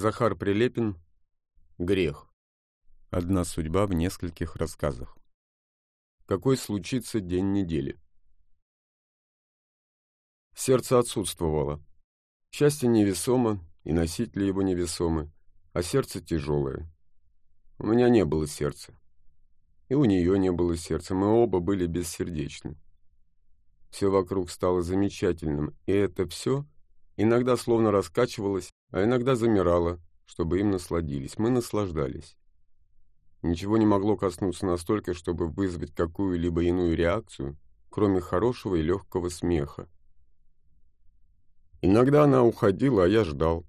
Захар Прилепин. Грех. Одна судьба в нескольких рассказах. Какой случится день недели? Сердце отсутствовало. Счастье невесомо, и носители его невесомы, а сердце тяжелое. У меня не было сердца. И у нее не было сердца, мы оба были бессердечны. Все вокруг стало замечательным, и это все иногда словно раскачивалось, а иногда замирало, чтобы им насладились. Мы наслаждались. Ничего не могло коснуться настолько, чтобы вызвать какую-либо иную реакцию, кроме хорошего и легкого смеха. Иногда она уходила, а я ждал.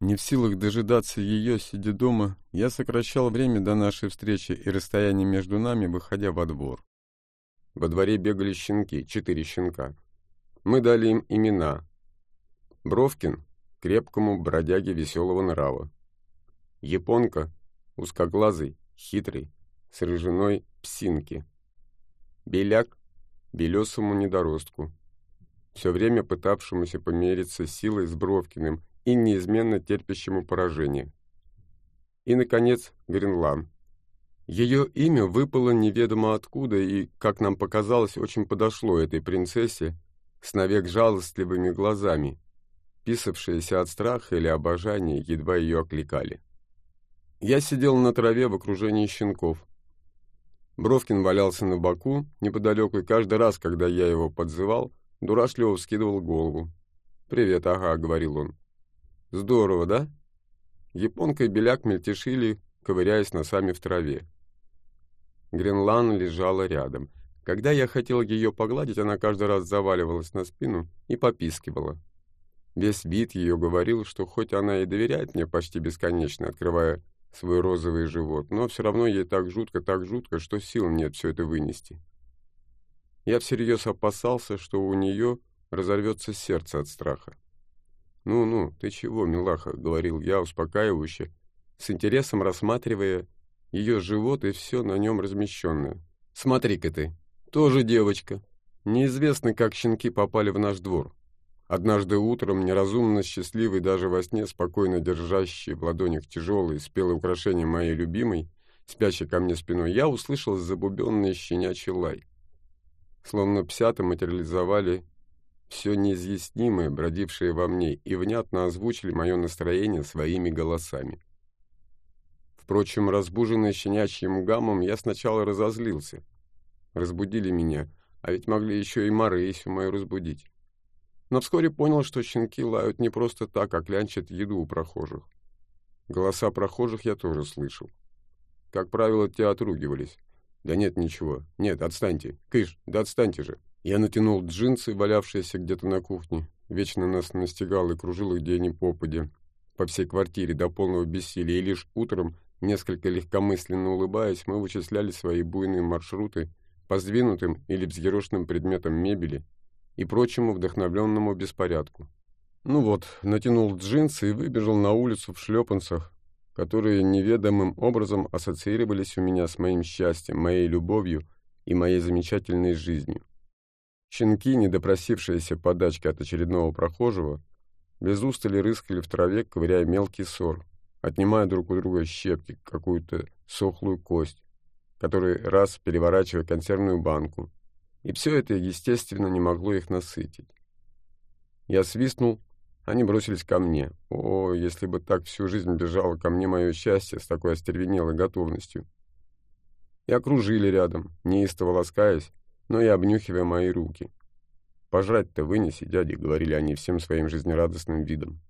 Не в силах дожидаться ее, сидя дома, я сокращал время до нашей встречи и расстояние между нами, выходя во двор. Во дворе бегали щенки, четыре щенка. Мы дали им имена. Бровкин — крепкому бродяге веселого нрава. Японка — узкоглазый, хитрый, с рыжиной псинки. Беляк — белесому недоростку, все время пытавшемуся помериться силой с Бровкиным и неизменно терпящему поражение. И, наконец, Гренлан. Ее имя выпало неведомо откуда и, как нам показалось, очень подошло этой принцессе с навек жалостливыми глазами, писавшиеся от страха или обожания, едва ее окликали. Я сидел на траве в окружении щенков. Бровкин валялся на боку неподалеку, и каждый раз, когда я его подзывал, дурашливо вскидывал голову. «Привет, ага», — говорил он. «Здорово, да?» Японка и Беляк мельтешили, ковыряясь носами в траве. Гренлан лежала рядом. Когда я хотел ее погладить, она каждый раз заваливалась на спину и попискивала. Весь вид ее говорил, что хоть она и доверяет мне почти бесконечно, открывая свой розовый живот, но все равно ей так жутко, так жутко, что сил нет все это вынести. Я всерьез опасался, что у нее разорвется сердце от страха. «Ну-ну, ты чего, милаха?» — говорил я успокаивающе, с интересом рассматривая ее живот и все на нем размещенное. «Смотри-ка ты, тоже девочка. Неизвестно, как щенки попали в наш двор. Однажды утром, неразумно счастливый даже во сне, спокойно держащий в ладонях тяжелые спелые украшения моей любимой, спящей ко мне спиной, я услышал забубенный щенячий лай. Словно псята материализовали все неизъяснимое, бродившее во мне, и внятно озвучили мое настроение своими голосами. Впрочем, разбуженный щенячьим гамом, я сначала разозлился. Разбудили меня, а ведь могли еще и Марысю мою разбудить. Но вскоре понял, что щенки лают не просто так, а клянчат еду у прохожих. Голоса прохожих я тоже слышал. Как правило, те отругивались. «Да нет ничего. Нет, отстаньте. Кыш, да отстаньте же». Я натянул джинсы, валявшиеся где-то на кухне. Вечно нас настигал и кружил их где ни попадя. По всей квартире до полного бессилия. И лишь утром Несколько легкомысленно улыбаясь, мы вычисляли свои буйные маршруты по сдвинутым или взъерошенным предметам мебели и прочему вдохновленному беспорядку. Ну вот, натянул джинсы и выбежал на улицу в шлепанцах, которые неведомым образом ассоциировались у меня с моим счастьем, моей любовью и моей замечательной жизнью. Щенки, не допросившиеся подачки от очередного прохожего, без устали рыскали в траве, ковыряя мелкий сор, отнимая друг у друга щепки, какую-то сохлую кость, который раз переворачивая консервную банку. И все это, естественно, не могло их насытить. Я свистнул, они бросились ко мне. О, если бы так всю жизнь бежало ко мне мое счастье с такой остервенелой готовностью. И окружили рядом, неистово ласкаясь, но и обнюхивая мои руки. «Пожрать-то вынеси, дядя», — говорили они всем своим жизнерадостным видом.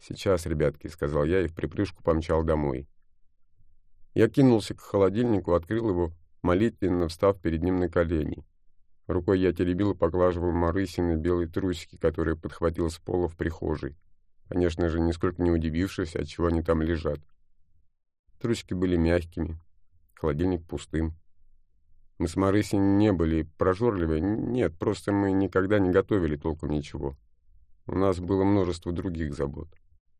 «Сейчас, ребятки», — сказал я и в припрыжку помчал домой. Я кинулся к холодильнику, открыл его, молитвенно встав перед ним на колени. Рукой я теребил и поглаживал Марысины белые трусики, которые подхватил с пола в прихожей. Конечно же, нисколько не удивившись, от чего они там лежат. Трусики были мягкими, холодильник пустым. Мы с Марысей не были прожорливы, нет, просто мы никогда не готовили толком ничего. У нас было множество других забот.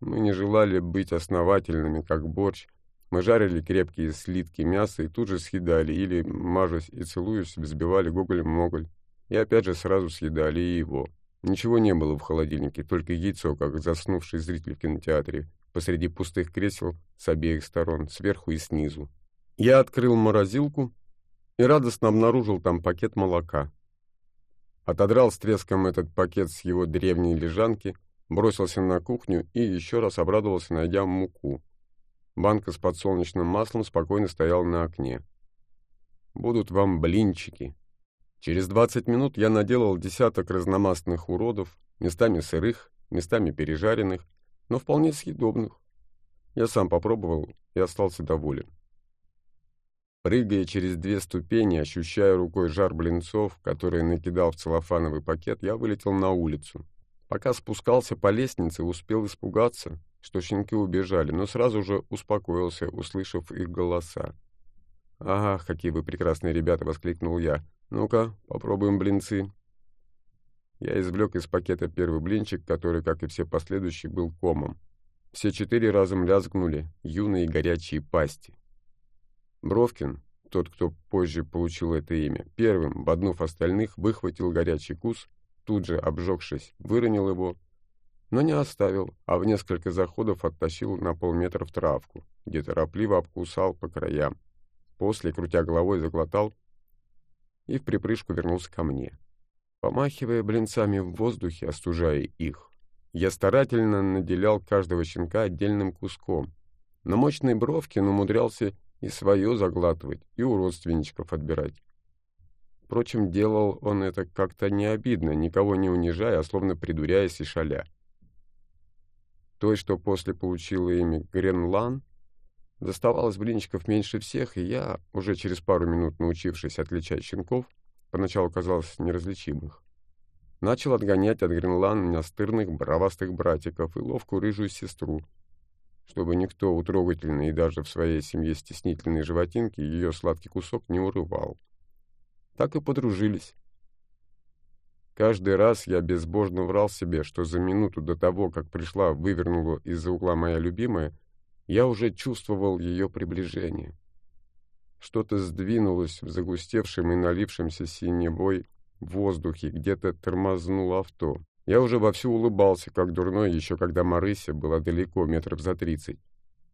Мы не желали быть основательными, как борщ. Мы жарили крепкие слитки мяса и тут же съедали, или, мажась и целуясь, взбивали гоголь-моголь. И опять же сразу съедали его. Ничего не было в холодильнике, только яйцо, как заснувший зритель в кинотеатре, посреди пустых кресел с обеих сторон, сверху и снизу. Я открыл морозилку и радостно обнаружил там пакет молока. Отодрал с треском этот пакет с его древней лежанки, бросился на кухню и еще раз обрадовался, найдя муку. Банка с подсолнечным маслом спокойно стояла на окне. «Будут вам блинчики». Через двадцать минут я наделал десяток разномастных уродов, местами сырых, местами пережаренных, но вполне съедобных. Я сам попробовал и остался доволен. Прыгая через две ступени, ощущая рукой жар блинцов, которые накидал в целлофановый пакет, я вылетел на улицу. Пока спускался по лестнице, успел испугаться, что щенки убежали, но сразу же успокоился, услышав их голоса. «Ага, какие вы прекрасные ребята!» — воскликнул я. «Ну-ка, попробуем блинцы». Я извлек из пакета первый блинчик, который, как и все последующие, был комом. Все четыре разом лязгнули юные горячие пасти. Бровкин, тот, кто позже получил это имя, первым, боднув остальных, выхватил горячий кус, тут же, обжегшись, выронил его, но не оставил, а в несколько заходов оттащил на полметра в травку, где торопливо обкусал по краям. После, крутя головой, заглотал и в припрыжку вернулся ко мне помахивая блинцами в воздухе, остужая их. Я старательно наделял каждого щенка отдельным куском, но мощный Бровкин умудрялся и свое заглатывать, и у родственничков отбирать. Впрочем, делал он это как-то не обидно, никого не унижая, а словно придуряясь и шаля. Той, что после получила имя Гренлан, доставалось блинчиков меньше всех, и я, уже через пару минут научившись отличать щенков, поначалу казалось неразличимых. Начал отгонять от Гренлана настырных, бравастых братиков и ловкую рыжую сестру, чтобы никто у трогательной и даже в своей семье стеснительной животинки ее сладкий кусок не урывал. Так и подружились. Каждый раз я безбожно врал себе, что за минуту до того, как пришла, вывернула из-за угла моя любимая, я уже чувствовал ее приближение. Что-то сдвинулось в загустевшем и налившемся синебой воздухе, где-то тормознуло авто. Я уже вовсю улыбался, как дурной, еще когда Марыся была далеко, метров за тридцать.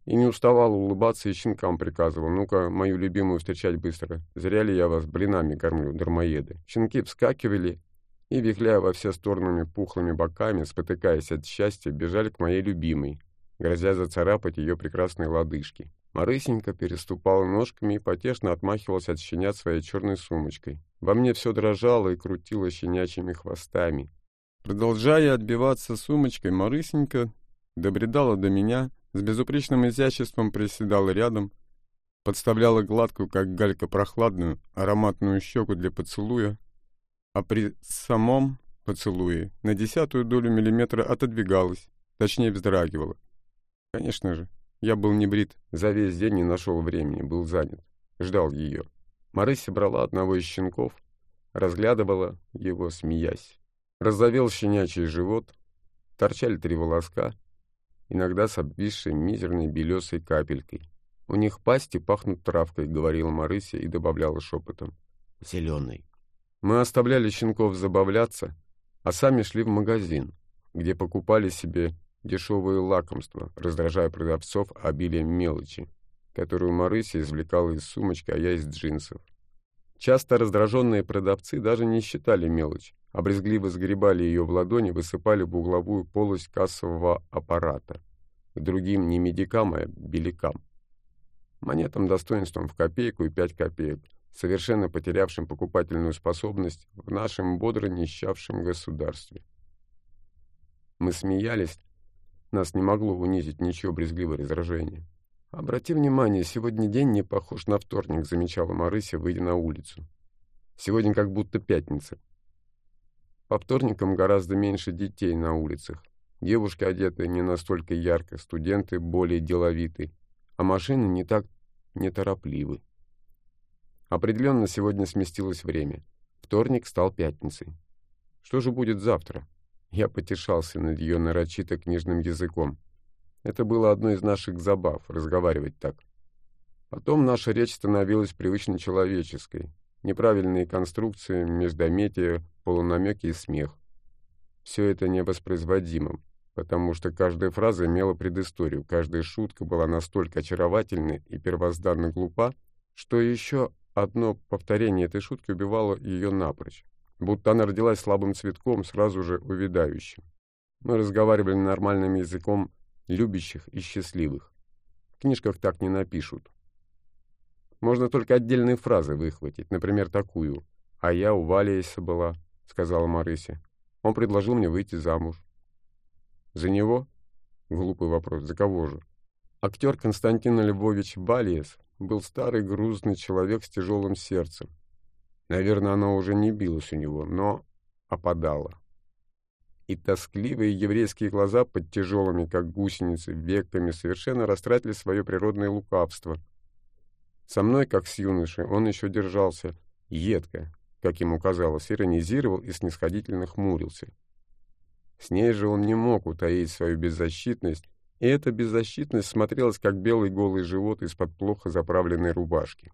И не уставал улыбаться и щенкам приказывал. Ну-ка, мою любимую встречать быстро. Зря ли я вас блинами кормлю, дармоеды. Щенки вскакивали и, вихляя во все стороны пухлыми боками, спотыкаясь от счастья, бежали к моей любимой, грозя зацарапать ее прекрасные лодыжки. Марысенька переступала ножками и потешно отмахивалась от щенят своей черной сумочкой. Во мне все дрожало и крутило щенячьими хвостами. Продолжая отбиваться сумочкой, Марысенька добредала до меня, с безупречным изяществом приседала рядом, подставляла гладкую, как галька, прохладную, ароматную щеку для поцелуя, а при самом поцелуе на десятую долю миллиметра отодвигалась, точнее вздрагивала. Конечно же, я был не брит, за весь день не нашел времени, был занят. Ждал ее. Марыся брала одного из щенков, разглядывала его, смеясь. Разовел щенячий живот, торчали три волоска, иногда с обвисшей мизерной белесой капелькой. «У них пасти пахнут травкой», — говорила Марыся и добавляла шепотом. «Зеленый». Мы оставляли щенков забавляться, а сами шли в магазин, где покупали себе дешевые лакомства, раздражая продавцов обилием мелочи, которую Марыся извлекала из сумочки, а я из джинсов. Часто раздраженные продавцы даже не считали мелочь, а брезгливо сгребали ее в ладони, высыпали в угловую полость кассового аппарата. К другим не медикам, а белякам. Монетам достоинством в копейку и пять копеек, совершенно потерявшим покупательную способность в нашем бодро нищавшем государстве. Мы смеялись, нас не могло унизить ничего брезгливое раздражение. «Обрати внимание, сегодня день не похож на вторник», — замечала Марыся, выйдя на улицу. «Сегодня как будто пятница. По вторникам гораздо меньше детей на улицах. Девушки одеты не настолько ярко, студенты более деловиты, а машины не так неторопливы. Определенно сегодня сместилось время. Вторник стал пятницей. Что же будет завтра? Я потешался над ее нарочито книжным языком. Это было одной из наших забав — разговаривать так. Потом наша речь становилась привычно человеческой. Неправильные конструкции, междометия, полунамеки и смех. Все это невоспроизводимо. потому что каждая фраза имела предысторию, каждая шутка была настолько очаровательна и первозданно глупа, что еще одно повторение этой шутки убивало ее напрочь, будто она родилась слабым цветком, сразу же увядающим. Мы разговаривали нормальным языком любящих и счастливых. В книжках так не напишут. Можно только отдельные фразы выхватить, например, такую «А я у Валиеса была», — сказала Марыся. Он предложил мне выйти замуж. За него? Глупый вопрос. За кого же? Актер Константин Львович Балиес был старый грузный человек с тяжелым сердцем. Наверное, оно уже не билось у него, но опадало. И тоскливые еврейские глаза под тяжелыми, как гусеницы, веками совершенно растратили свое природное лукавство. Со мной, как с юношей, он еще держался едко, как ему казалось, иронизировал и снисходительно хмурился. С ней же он не мог утаить свою беззащитность, и эта беззащитность смотрелась, как белый голый живот из-под плохо заправленной рубашки.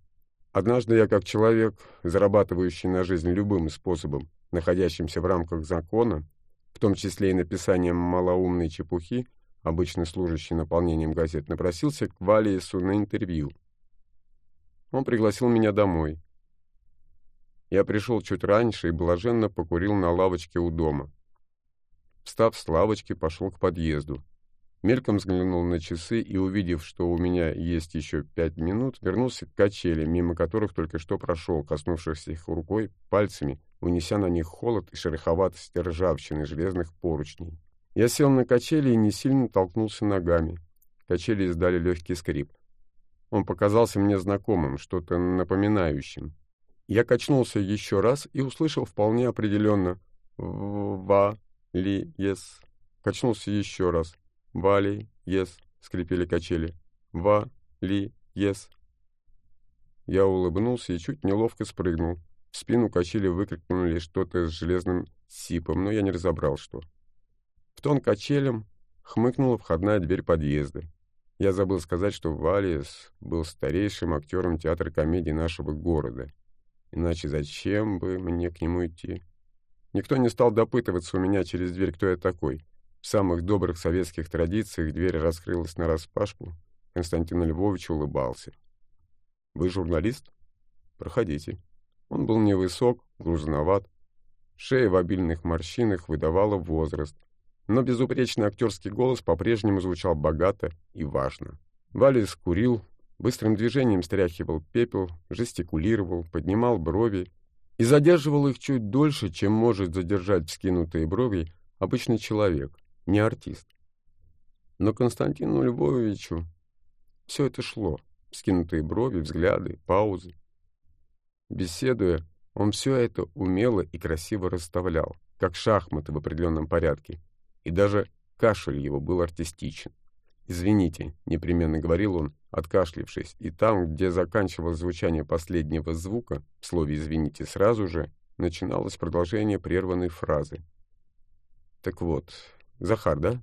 Однажды я, как человек, зарабатывающий на жизнь любым способом, находящимся в рамках закона, в том числе и написанием малоумной чепухи, обычно служащий наполнением газет, напросился к Валиесу на интервью. Он пригласил меня домой. Я пришел чуть раньше и блаженно покурил на лавочке у дома. Встав с лавочки, пошел к подъезду. Мельком взглянул на часы и, увидев, что у меня есть еще пять минут, вернулся к качели, мимо которых только что прошел, коснувшись их рукой, пальцами, унеся на них холод и шероховатость ржавчины железных поручней. Я сел на качели и не сильно толкнулся ногами. Качели издали легкий скрип. Он показался мне знакомым, что-то напоминающим. Я качнулся еще раз и услышал вполне определенно «ва», ли, ес. Качнулся еще раз. Вали, ес. Скрипели качели. Ва, ес. Я улыбнулся и чуть неловко спрыгнул. В спину качели выкрикнули что-то с железным сипом, но я не разобрал, что. В тон качелям хмыкнула входная дверь подъезда. Я забыл сказать, что Валиес был старейшим актером театра комедии нашего города. Иначе зачем бы мне к нему идти? Никто не стал допытываться у меня через дверь, кто я такой. В самых добрых советских традициях дверь раскрылась нараспашку. Константин Львович улыбался. «Вы журналист? Проходите». Он был невысок, грузноват. Шея в обильных морщинах выдавала возраст. Но безупречный актерский голос по-прежнему звучал богато и важно. Валис курил, быстрым движением стряхивал пепел, жестикулировал, поднимал брови и задерживал их чуть дольше, чем может задержать вскинутые брови обычный человек, не артист. Но Константину Львовичу все это шло, вскинутые брови, взгляды, паузы. Беседуя, он все это умело и красиво расставлял, как шахматы в определенном порядке, и даже кашель его был артистичен. «Извините», — непременно говорил он, откашлившись, и там, где заканчивалось звучание последнего звука, в слове «извините» сразу же, начиналось продолжение прерванной фразы. «Так вот, Захар, да?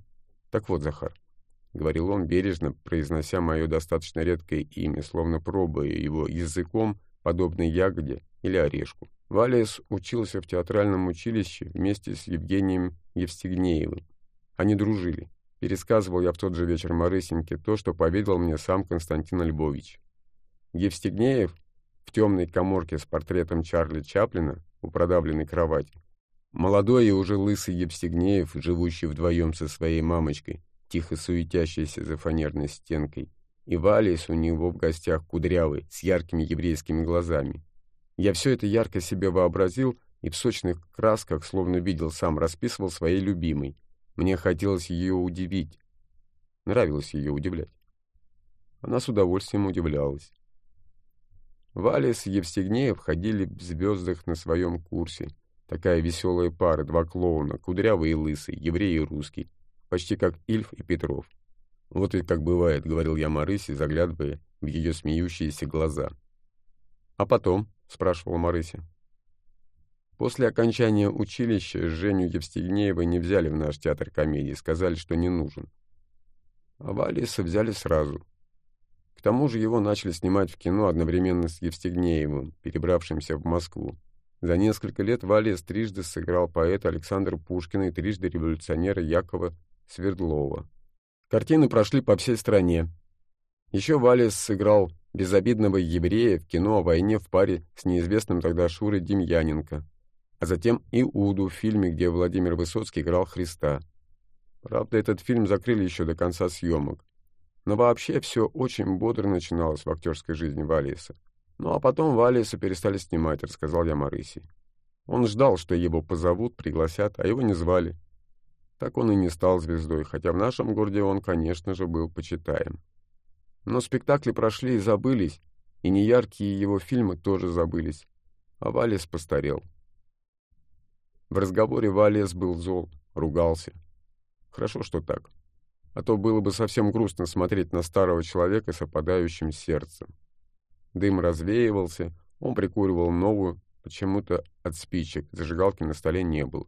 Так вот, Захар», — говорил он, бережно произнося мое достаточно редкое имя, словно пробуя его языком, подобно ягоде или орешку. Валес учился в театральном училище вместе с Евгением Евстигнеевым. Они дружили. Пересказывал я в тот же вечер Марысеньке то, что поведал мне сам Константин Львович. Евстигнеев в темной коморке с портретом Чарли Чаплина у продавленной кровати. Молодой и уже лысый Евстигнеев, живущий вдвоем со своей мамочкой, тихо суетящийся за фанерной стенкой, и Валис у него в гостях кудрявый, с яркими еврейскими глазами. Я все это ярко себе вообразил и в сочных красках, словно видел сам, расписывал своей любимой — мне хотелось ее удивить. Нравилось ее удивлять. Она с удовольствием удивлялась. Валя с Евстигнеев ходили в звездах на своем курсе. Такая веселая пара, два клоуна, кудрявый и лысый, еврей и русский. Почти как Ильф и Петров. «Вот ведь как бывает», — говорил я Марысе, заглядывая в ее смеющиеся глаза. «А потом?» — спрашивала Марыся. После окончания училища Женю Евстигнеева не взяли в наш театр комедии, сказали, что не нужен. А Валиса взяли сразу. К тому же его начали снимать в кино одновременно с Евстигнеевым, перебравшимся в Москву. За несколько лет Валис трижды сыграл поэта Александра Пушкина и трижды революционера Якова Свердлова. Картины прошли по всей стране. Еще Валес сыграл безобидного еврея в кино о войне в паре с неизвестным тогда Шурой Демьяненко, а затем и Уду в фильме, где Владимир Высоцкий играл Христа. Правда, этот фильм закрыли еще до конца съемок. Но вообще все очень бодро начиналось в актерской жизни Валиеса. Ну а потом Валиеса перестали снимать, рассказал я Марысе. Он ждал, что его позовут, пригласят, а его не звали. Так он и не стал звездой, хотя в нашем городе он, конечно же, был почитаем. Но спектакли прошли и забылись, и неяркие его фильмы тоже забылись, а Валес постарел. В разговоре Валес был зол, ругался. Хорошо, что так. А то было бы совсем грустно смотреть на старого человека с опадающим сердцем. Дым развеивался, он прикуривал новую, почему-то от спичек, зажигалки на столе не было.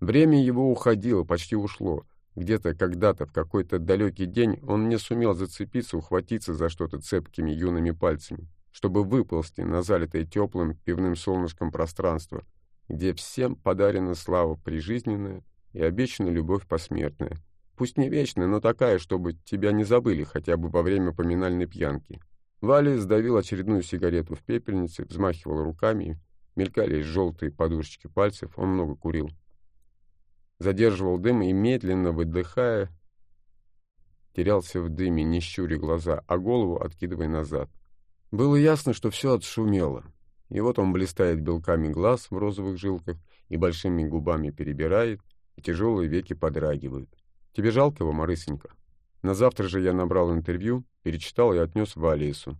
Время его уходило, почти ушло. Где-то, когда-то, в какой-то далекий день он не сумел зацепиться, ухватиться за что-то цепкими юными пальцами, чтобы выползти на залитое теплым пивным солнышком пространство, где всем подарена слава прижизненная и обещана любовь посмертная. Пусть не вечная, но такая, чтобы тебя не забыли хотя бы во время поминальной пьянки. Валя сдавил очередную сигарету в пепельнице, взмахивал руками, мелькали желтые подушечки пальцев, он много курил. Задерживал дым и, медленно выдыхая, терялся в дыме, не щуря глаза, а голову откидывая назад. Было ясно, что все отшумело. И вот он блистает белками глаз в розовых жилках и большими губами перебирает, и тяжелые веки подрагивают. Тебе жалко его, Марысенька? На завтра же я набрал интервью, перечитал и отнес Валиесу.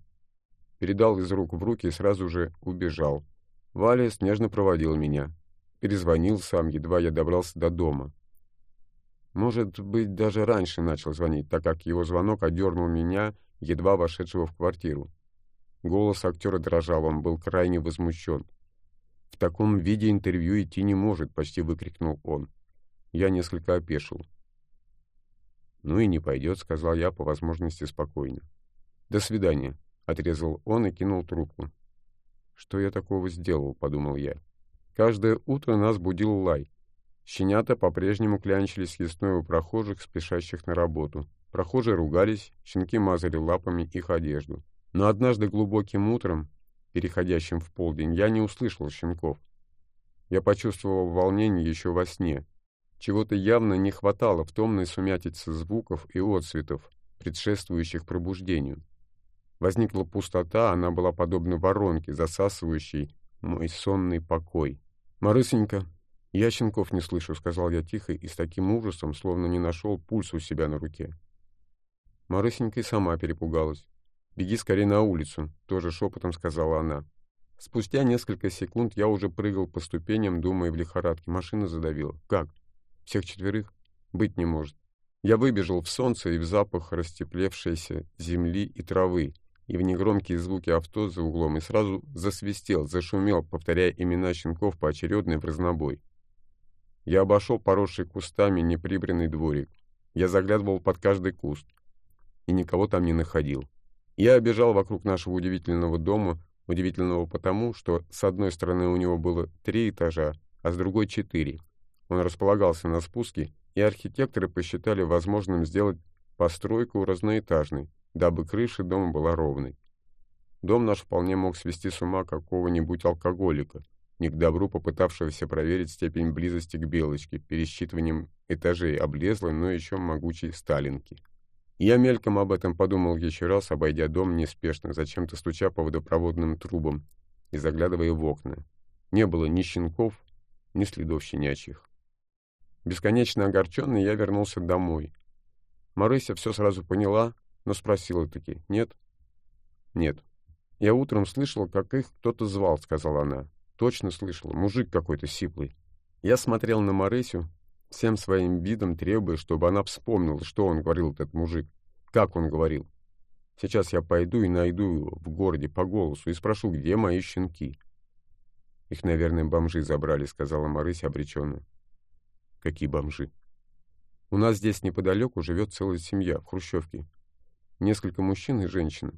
Передал из рук в руки и сразу же убежал. Валиес нежно проводил меня. Перезвонил сам, едва я добрался до дома. Может быть, даже раньше начал звонить, так как его звонок одернул меня, едва вошедшего в квартиру. Голос актера дрожал, он был крайне возмущен. «В таком виде интервью идти не может», — почти выкрикнул он. Я несколько опешил. «Ну и не пойдет», — сказал я по возможности спокойно. «До свидания», — отрезал он и кинул трубку. «Что я такого сделал?» — подумал я. Каждое утро нас будил лай. Щенята по-прежнему клянчились лесной у прохожих, спешащих на работу. Прохожие ругались, щенки мазали лапами их одежду. Но однажды глубоким утром, переходящим в полдень, я не услышал щенков. Я почувствовал волнение еще во сне, чего-то явно не хватало в томной сумятице звуков и отцветов, предшествующих пробуждению. Возникла пустота, она была подобна воронке, засасывающей мой сонный покой. «Марысенька, я щенков не слышу», — сказал я тихо и с таким ужасом, словно не нашел пульс у себя на руке. Марысенька и сама перепугалась. «Беги скорее на улицу», — тоже шепотом сказала она. Спустя несколько секунд я уже прыгал по ступеням, думая в лихорадке. Машина задавила. «Как? Всех четверых? Быть не может. Я выбежал в солнце и в запах растеплевшейся земли и травы, и в негромкие звуки авто за углом, и сразу засвистел, зашумел, повторяя имена щенков поочередно в разнобой. Я обошел поросший кустами неприбранный дворик. Я заглядывал под каждый куст, и никого там не находил. Я обежал вокруг нашего удивительного дома, удивительного потому, что с одной стороны у него было три этажа, а с другой четыре — он располагался на спуске, и архитекторы посчитали возможным сделать постройку разноэтажной, дабы крыша дома была ровной. Дом наш вполне мог свести с ума какого-нибудь алкоголика, не к добру попытавшегося проверить степень близости к Белочке пересчитыванием этажей облезлой, но еще могучей Сталинки. Я мельком об этом подумал еще раз, обойдя дом неспешно, зачем-то стуча по водопроводным трубам и заглядывая в окна. Не было ни щенков, ни следов щенячьих. Бесконечно огорченный, я вернулся домой. Марыся все сразу поняла, но спросила-таки «нет?» «Нет». «Я утром слышала, как их кто-то звал», — сказала она. «Точно слышала. Мужик какой-то сиплый». Я смотрел на Марысю, всем своим видом требуя, чтобы она вспомнила, что он говорил, этот мужик, как он говорил. Сейчас я пойду и найду его в городе по голосу и спрошу, где мои щенки. «Их, наверное, бомжи забрали», — сказала Марыся обреченно. Какие бомжи? У нас здесь неподалеку живет целая семья в Хрущевке. Несколько мужчин и женщина.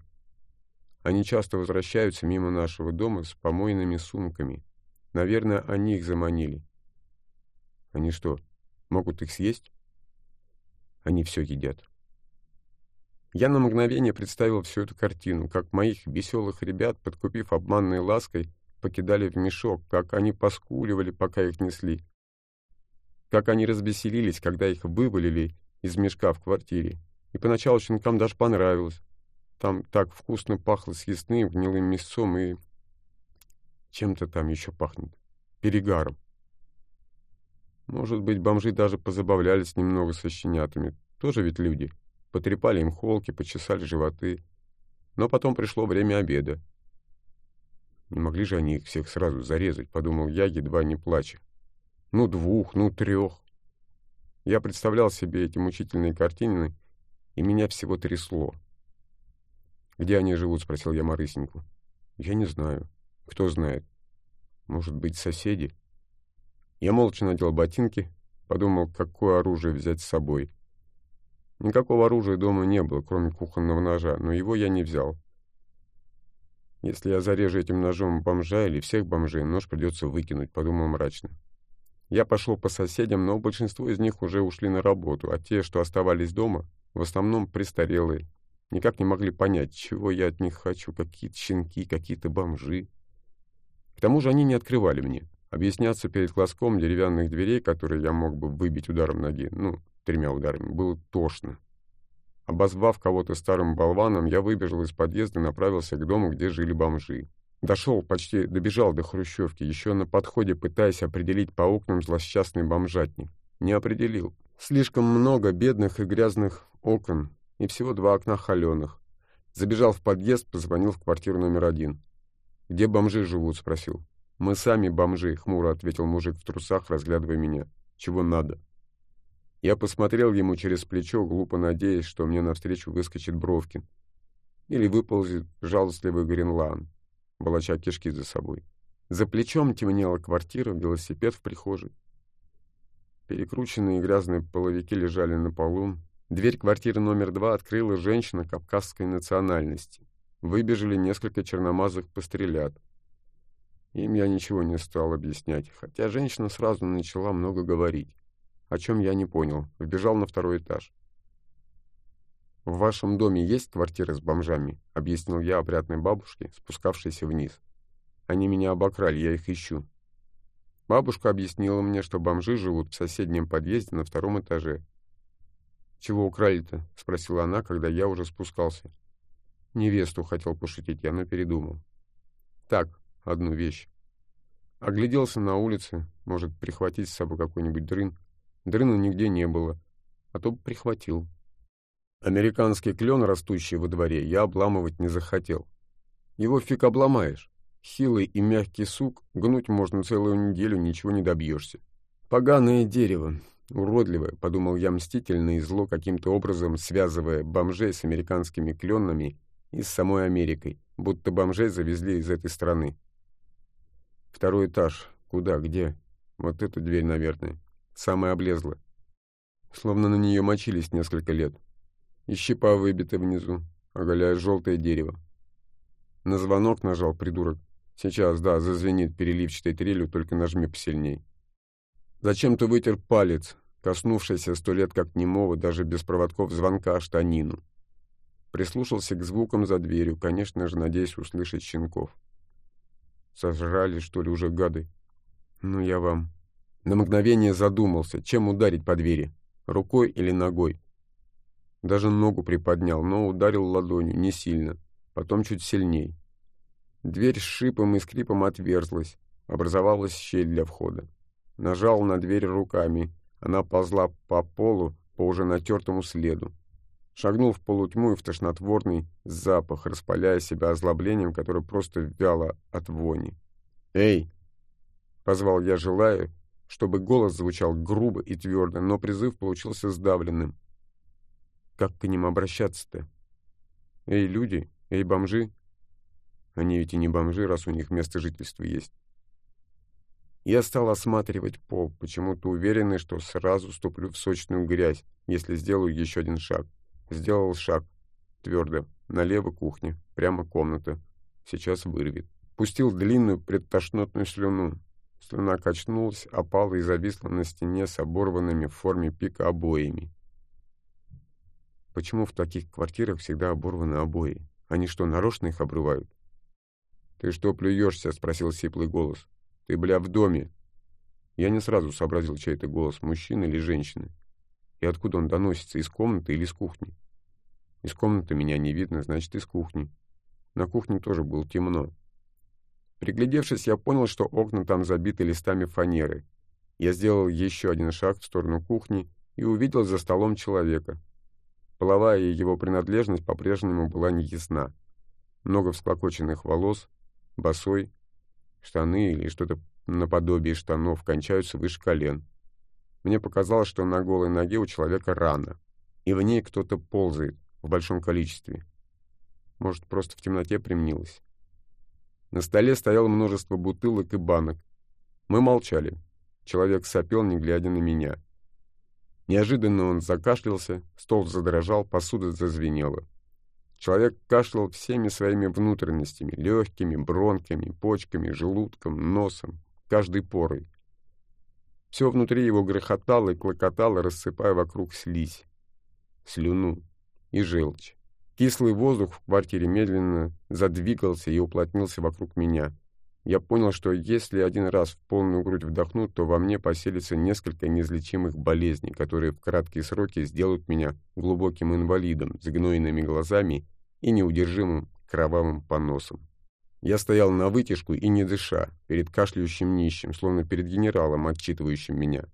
Они часто возвращаются мимо нашего дома с помойными сумками. Наверное, они их заманили. Они что, могут их съесть? Они все едят. Я на мгновение представил всю эту картину, как моих веселых ребят, подкупив обманной лаской, покидали в мешок, как они поскуливали, пока их несли, как они развеселились, когда их вывалили из мешка в квартире. И поначалу щенкам даже понравилось. Там так вкусно пахло съестным, гнилым мясом и... Чем-то там еще пахнет. Перегаром. Может быть, бомжи даже позабавлялись немного со щенятами. Тоже ведь люди. Потрепали им холки, почесали животы. Но потом пришло время обеда. Не могли же они их всех сразу зарезать, подумал я, едва не плача. Ну, двух, ну, трех. Я представлял себе эти мучительные картины, и меня всего трясло. «Где они живут?» — спросил я Марысеньку. «Я не знаю. Кто знает? Может быть, соседи?» Я молча надел ботинки, подумал, какое оружие взять с собой. Никакого оружия дома не было, кроме кухонного ножа, но его я не взял. Если я зарежу этим ножом бомжа или всех бомжей, нож придется выкинуть, подумал мрачно. Я пошел по соседям, но большинство из них уже ушли на работу, а те, что оставались дома, в основном престарелые. Никак не могли понять, чего я от них хочу, какие-то щенки, какие-то бомжи. К тому же они не открывали мне. Объясняться перед глазком деревянных дверей, которые я мог бы выбить ударом ноги, ну, тремя ударами, было тошно. Обозвав кого-то старым болваном, я выбежал из подъезда и направился к дому, где жили бомжи. Дошел, почти добежал до хрущевки, еще на подходе пытаясь определить по окнам злосчастный бомжатник. Не определил. Слишком много бедных и грязных окон, и всего два окна холеных. Забежал в подъезд, позвонил в квартиру номер один. «Где бомжи живут?» — спросил. «Мы сами бомжи», — хмуро ответил мужик в трусах, разглядывая меня. «Чего надо?» Я посмотрел ему через плечо, глупо надеясь, что мне навстречу выскочит Бровкин. Или выползет жалостливый Гренлан, волоча кишки за собой. За плечом темнела квартира, велосипед в прихожей. Перекрученные грязные половики лежали на полу. Дверь квартиры номер два открыла женщина кавказской национальности. Выбежали несколько черномазых пострелят. Им я ничего не стал объяснять, хотя женщина сразу начала много говорить, о чем я не понял, вбежал на второй этаж. «В вашем доме есть квартиры с бомжами?» — объяснил я опрятной бабушке, спускавшейся вниз. «Они меня обокрали, я их ищу». Бабушка объяснила мне, что бомжи живут в соседнем подъезде на втором этаже. «Чего украли-то?» — спросила она, когда я уже спускался. «Невесту хотел пошутить я, но передумал». «Так, одну вещь. Огляделся на улице, может, прихватить с собой какой-нибудь дрын. Дрына нигде не было, а то прихватил. Американский клен, растущий во дворе, я обламывать не захотел. Его фиг обломаешь. Хилый и мягкий сук, гнуть можно целую неделю, ничего не добьешься. Поганое дерево, уродливое, подумал я мстительно и зло каким-то образом связывая бомжей с американскими кленами и с самой Америкой, будто бомжей завезли из этой страны. Второй этаж. Куда? Где? Вот эту дверь, наверное. Самая облезла. Словно на нее мочились несколько лет. И щепа выбита внизу, оголяя желтое дерево. На звонок нажал придурок. Сейчас, да, зазвенит переливчатой трелью, только нажми посильней. Зачем-то вытер палец, коснувшийся сто лет как немого, даже без проводков звонка штанину. Прислушался к звукам за дверью, конечно же, надеясь услышать щенков. Сожрали, что ли, уже гады? Ну, я вам. На мгновение задумался, чем ударить по двери, рукой или ногой. Даже ногу приподнял, но ударил ладонью, не сильно, потом чуть сильней. Дверь с шипом и скрипом отверзлась, образовалась щель для входа. Нажал на дверь руками, она ползла по полу по уже натертому следу. Шагнул в полутьму и в тошнотворный запах, распаляя себя озлоблением, которое просто вяло от вони. «Эй!» — позвал я, желая, чтобы голос звучал грубо и твердо, но призыв получился сдавленным. «Как к ним обращаться-то?» «Эй, люди! Эй, бомжи!» Они ведь и не бомжи, раз у них место жительства есть. Я стал осматривать пол, почему-то уверенный, что сразу ступлю в сочную грязь, если сделаю еще один шаг. Сделал шаг. Твердо. Налево кухня. Прямо комната. Сейчас вырвет. Пустил длинную предтошнотную слюну. Слюна качнулась, опала и зависла на стене с оборванными в форме пика обоями. Почему в таких квартирах всегда оборваны обои? Они что, нарочно их обрывают? «Ты что плюешься?» — спросил сиплый голос. «Ты, бля, в доме!» Я не сразу сообразил, чей это голос, мужчины или женщины. И откуда он доносится, из комнаты или из кухни? Из комнаты меня не видно, значит, из кухни. На кухне тоже было темно. Приглядевшись, я понял, что окна там забиты листами фанеры. Я сделал еще один шаг в сторону кухни и увидел за столом человека. Половая его принадлежность по-прежнему была неясна. Много всклокоченных волос, босой, штаны или что-то наподобие штанов кончаются выше колен. Мне показалось, что на голой ноге у человека рана, и в ней кто-то ползает в большом количестве. Может, просто в темноте примнилось. На столе стояло множество бутылок и банок. Мы молчали. Человек сопел, не глядя на меня. Неожиданно он закашлялся, стол задрожал, посуда зазвенела. Человек кашлял всеми своими внутренностями, легкими, бронхами, почками, желудком, носом, каждой порой. Все внутри его грохотало и клокотало, рассыпая вокруг слизь, слюну и желчь. Кислый воздух в квартире медленно задвигался и уплотнился вокруг меня. Я понял, что если один раз в полную грудь вдохну, то во мне поселится несколько неизлечимых болезней, которые в краткие сроки сделают меня глубоким инвалидом с гнойными глазами и неудержимым кровавым поносом. Я стоял на вытяжку и не дыша, перед кашляющим нищим, словно перед генералом, отчитывающим меня.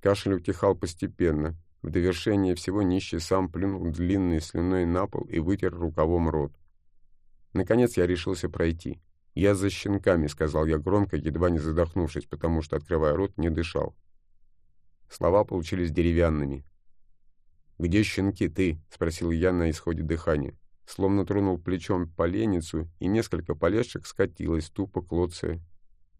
Кашель утихал постепенно. В довершение всего нищий сам плюнул длинной слюной на пол и вытер рукавом рот. Наконец я решился пройти. «Я за щенками», — сказал я громко, едва не задохнувшись, потому что, открывая рот, не дышал. Слова получились деревянными. «Где щенки, ты?» — спросил я на исходе дыхания. Словно тронул плечом поленницу, и несколько полежек скатилось, тупо клоция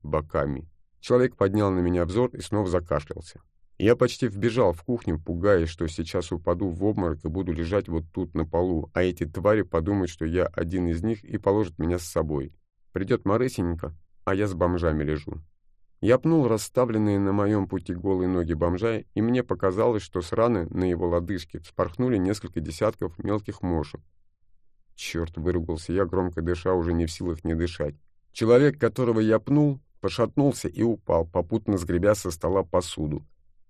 боками. Человек поднял на меня взор и снова закашлялся. Я почти вбежал в кухню, пугаясь, что сейчас упаду в обморок и буду лежать вот тут на полу, а эти твари подумают, что я один из них и положат меня с собой. Придет Марысенька, а я с бомжами лежу. Я пнул расставленные на моем пути голые ноги бомжа, и мне показалось, что с раны на его лодыжке вспорхнули несколько десятков мелких мошек. Черт, выругался я, громко дыша, уже не в силах не дышать. Человек, которого я пнул, пошатнулся и упал, попутно сгребя со стола посуду.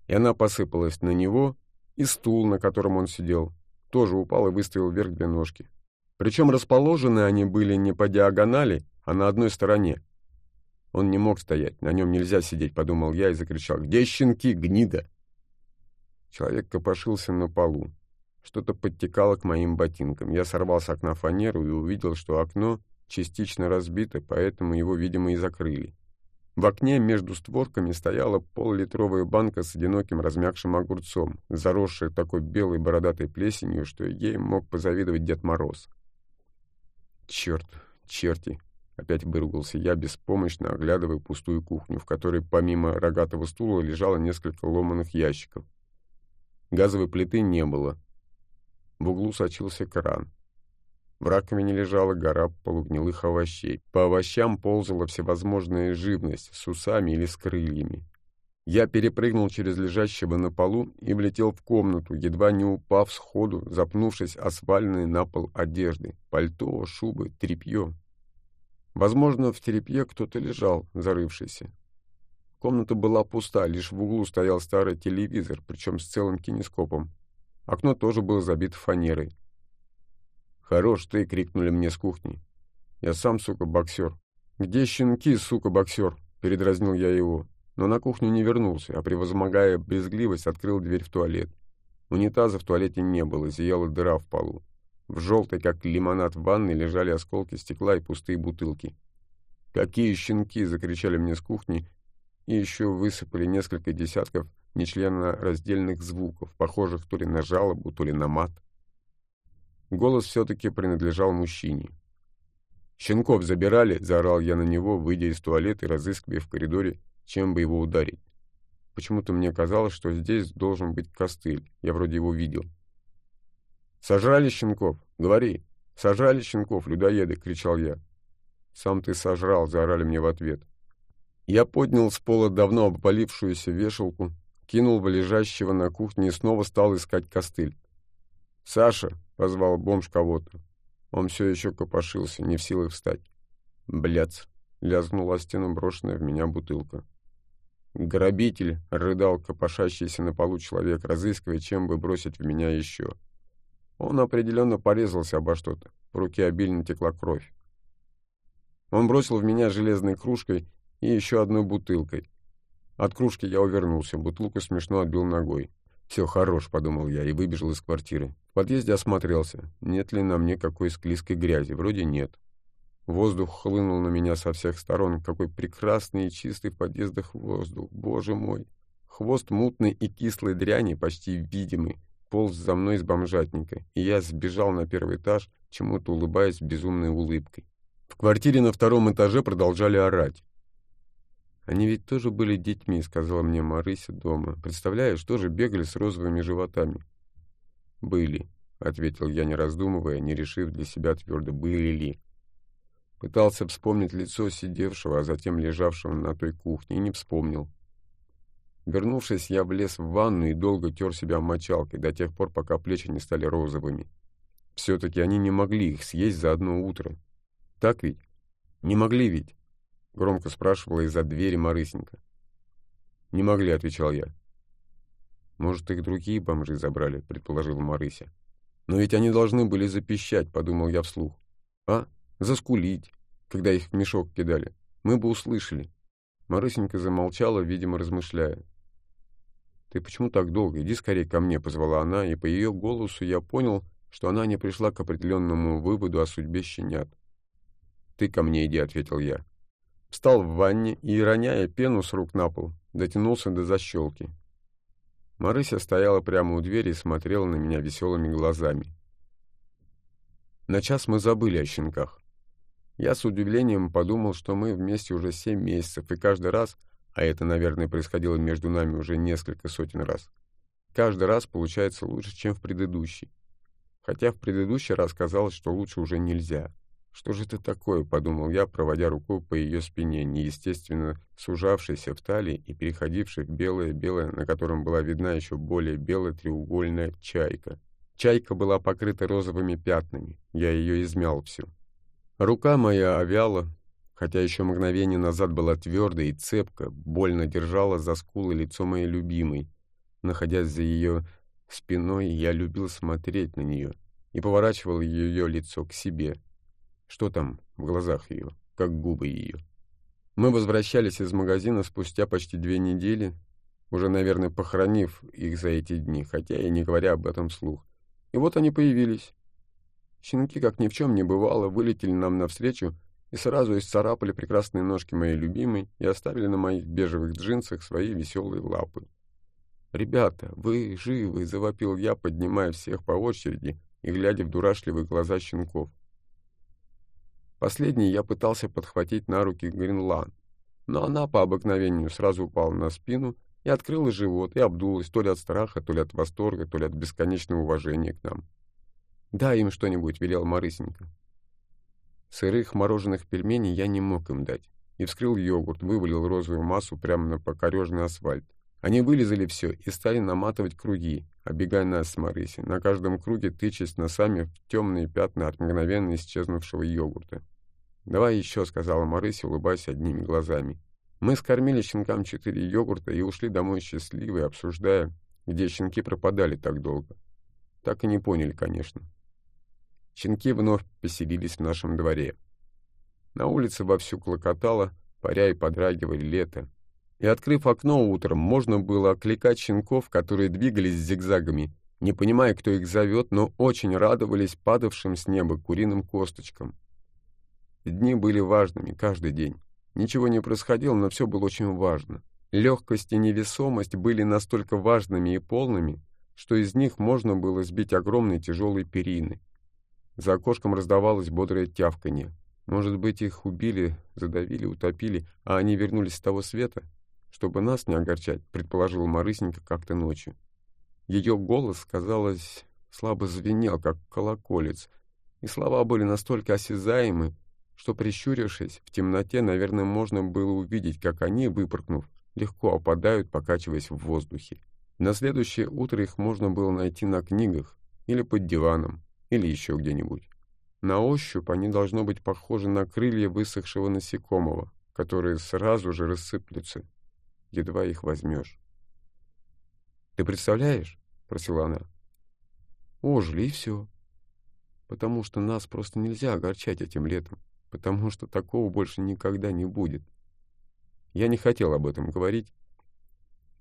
И она посыпалась на него, и стул, на котором он сидел, тоже упал и выставил вверх две ножки. Причем расположены они были не по диагонали, а на одной стороне. Он не мог стоять, на нем нельзя сидеть, подумал я и закричал. «Где щенки, гнида?» Человек копошился на полу. Что-то подтекало к моим ботинкам. Я сорвал с окна фанеру и увидел, что окно частично разбито, поэтому его, видимо, и закрыли. В окне между створками стояла поллитровая банка с одиноким размягшим огурцом, заросшая такой белой бородатой плесенью, что ей мог позавидовать Дед Мороз. «Черт, черти!» — опять выругался я, беспомощно оглядывая пустую кухню, в которой помимо рогатого стула лежало несколько ломаных ящиков. Газовой плиты не было. В углу сочился кран. В раковине лежала гора полугнилых овощей. По овощам ползала всевозможная живность с усами или с крыльями. Я перепрыгнул через лежащего на полу и влетел в комнату, едва не упав сходу, запнувшись о на пол одежды, пальто, шубы, тряпье. Возможно, в тряпье кто-то лежал, зарывшийся. Комната была пуста, лишь в углу стоял старый телевизор, причем с целым кинескопом. Окно тоже было забито фанерой. «Хорош ты!» — крикнули мне с кухни. «Я сам, сука, боксер». «Где щенки, сука, боксер?» — передразнил я его. Но на кухню не вернулся, а, превозмогая брезгливость, открыл дверь в туалет. Унитаза в туалете не было, зияла дыра в полу. В желтой, как лимонад в ванной, лежали осколки стекла и пустые бутылки. «Какие щенки!» — закричали мне с кухни, и еще высыпали несколько десятков нечленораздельных звуков, похожих то ли на жалобу, то ли на мат. Голос все-таки принадлежал мужчине. «Щенков забирали!» — заорал я на него, выйдя из туалета и разыскивая в коридоре, чем бы его ударить. Почему-то мне казалось, что здесь должен быть костыль. Я вроде его видел. «Сожрали щенков? Говори! Сожрали щенков, людоеды!» — кричал я. «Сам ты сожрал!» — заорали мне в ответ. Я поднял с пола давно обвалившуюся вешалку, кинул в лежащего на кухне и снова стал искать костыль. «Саша!» — позвал бомж кого-то. Он все еще копошился, не в силах встать. «Бляц!» — лязгнула стену брошенная в меня бутылка. «Грабитель!» — рыдал копошащийся на полу человек, разыскивая, чем бы бросить в меня еще. Он определенно порезался обо что-то. В руке обильно текла кровь. Он бросил в меня железной кружкой и еще одной бутылкой. От кружки я увернулся, бутылку смешно отбил ногой. «Все, хорош», — подумал я, и выбежал из квартиры. В подъезде осмотрелся. Нет ли на мне какой склизкой грязи? Вроде нет. Воздух хлынул на меня со всех сторон. Какой прекрасный и чистый в подъездах воздух. Боже мой! Хвост мутной и кислой дряни, почти видимый, полз за мной из бомжатника, и я сбежал на первый этаж, чему-то улыбаясь безумной улыбкой. В квартире на втором этаже продолжали орать. «Они ведь тоже были детьми», — сказала мне Марыся дома. «Представляешь, тоже бегали с розовыми животами». «Были», — ответил я, не раздумывая, не решив для себя твердо, были ли. Пытался вспомнить лицо сидевшего, а затем лежавшего на той кухне, и не вспомнил. Вернувшись, я влез в ванну и долго тер себя мочалкой, до тех пор, пока плечи не стали розовыми. Все-таки они не могли их съесть за одно утро. Так ведь? Не могли ведь? — громко спрашивала из-за двери Марысенька. «Не могли», — отвечал я. «Может, их другие бомжи забрали», — предположила Марыся. «Но ведь они должны были запищать», — подумал я вслух. «А? Заскулить, когда их в мешок кидали. Мы бы услышали». Марысенька замолчала, видимо, размышляя. «Ты почему так долго? Иди скорее ко мне», — позвала она, и по ее голосу я понял, что она не пришла к определенному выводу о судьбе щенят. «Ты ко мне иди», — ответил я. Встал в ванне и, роняя пену с рук на пол, дотянулся до защелки. Марыся стояла прямо у двери и смотрела на меня веселыми глазами. На час мы забыли о щенках. Я с удивлением подумал, что мы вместе уже семь месяцев, и каждый раз, а это, наверное, происходило между нами уже несколько сотен раз, каждый раз получается лучше, чем в предыдущий. Хотя в предыдущий раз казалось, что лучше уже нельзя. «Что же это такое?» — подумал я, проводя рукой по ее спине, неестественно сужавшейся в талии и переходившей в белое-белое, на котором была видна еще более белая треугольная чайка. Чайка была покрыта розовыми пятнами, я ее измял всю. Рука моя овяла, хотя еще мгновение назад была твердой и цепко, больно держала за скулы лицо моей любимой. Находясь за ее спиной, я любил смотреть на нее и поворачивал ее лицо к себе — что там в глазах ее, как губы ее. Мы возвращались из магазина спустя почти две недели, уже, наверное, похоронив их за эти дни, хотя и не говоря об этом вслух. И вот они появились. Щенки, как ни в чем не бывало, вылетели нам навстречу и сразу исцарапали прекрасные ножки моей любимой и оставили на моих бежевых джинсах свои веселые лапы. «Ребята, вы живы!» — завопил я, поднимая всех по очереди и глядя в дурашливые глаза щенков. Последний я пытался подхватить на руки Гринлан, но она по обыкновению сразу упала на спину и открыла живот и обдулась то ли от страха, то ли от восторга, то ли от бесконечного уважения к нам. «Дай им что-нибудь», — велел Марысенька. Сырых мороженых пельменей я не мог им дать. И вскрыл йогурт, вывалил розовую массу прямо на покорежный асфальт. Они вылезали все и стали наматывать круги, оббегая нас с Марыси, на каждом круге тычась носами в темные пятна от мгновенно исчезнувшего йогурта. «Давай еще», — сказала Марыся, улыбаясь одними глазами. Мы скормили щенкам четыре йогурта и ушли домой счастливые, обсуждая, где щенки пропадали так долго. Так и не поняли, конечно. Щенки вновь поселились в нашем дворе. На улице вовсю клокотало, паря и подрагивали лето. И, открыв окно утром, можно было окликать щенков, которые двигались зигзагами, не понимая, кто их зовет, но очень радовались падавшим с неба куриным косточкам. Дни были важными, каждый день. Ничего не происходило, но все было очень важно. Легкость и невесомость были настолько важными и полными, что из них можно было сбить огромные тяжелые перины. За окошком раздавалось бодрое тявканье. Может быть, их убили, задавили, утопили, а они вернулись с того света? Чтобы нас не огорчать, предположила Марысенька как-то ночью. Ее голос, казалось, слабо звенел, как колоколец, и слова были настолько осязаемы, что, прищурившись, в темноте, наверное, можно было увидеть, как они, выпрыгнув, легко опадают, покачиваясь в воздухе. На следующее утро их можно было найти на книгах, или под диваном, или еще где-нибудь. На ощупь они должно быть похожи на крылья высохшего насекомого, которые сразу же рассыплются, едва их возьмешь. «Ты представляешь?» — просила она. «Ожили, и все. Потому что нас просто нельзя огорчать этим летом, потому что такого больше никогда не будет. Я не хотел об этом говорить,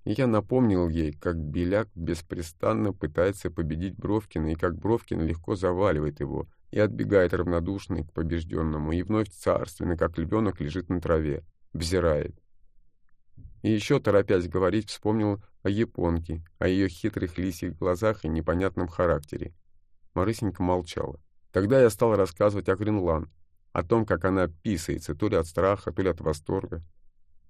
я напомнил ей, как Беляк беспрестанно пытается победить Бровкина, и как Бровкин легко заваливает его и отбегает равнодушный к побежденному, и вновь царственно, как львенок, лежит на траве, взирает. И еще, торопясь говорить, вспомнил о японке, о ее хитрых лисьих глазах и непонятном характере. Марысенька молчала. Тогда я стал рассказывать о Гренлан, о том, как она писается, то ли от страха, то ли от восторга.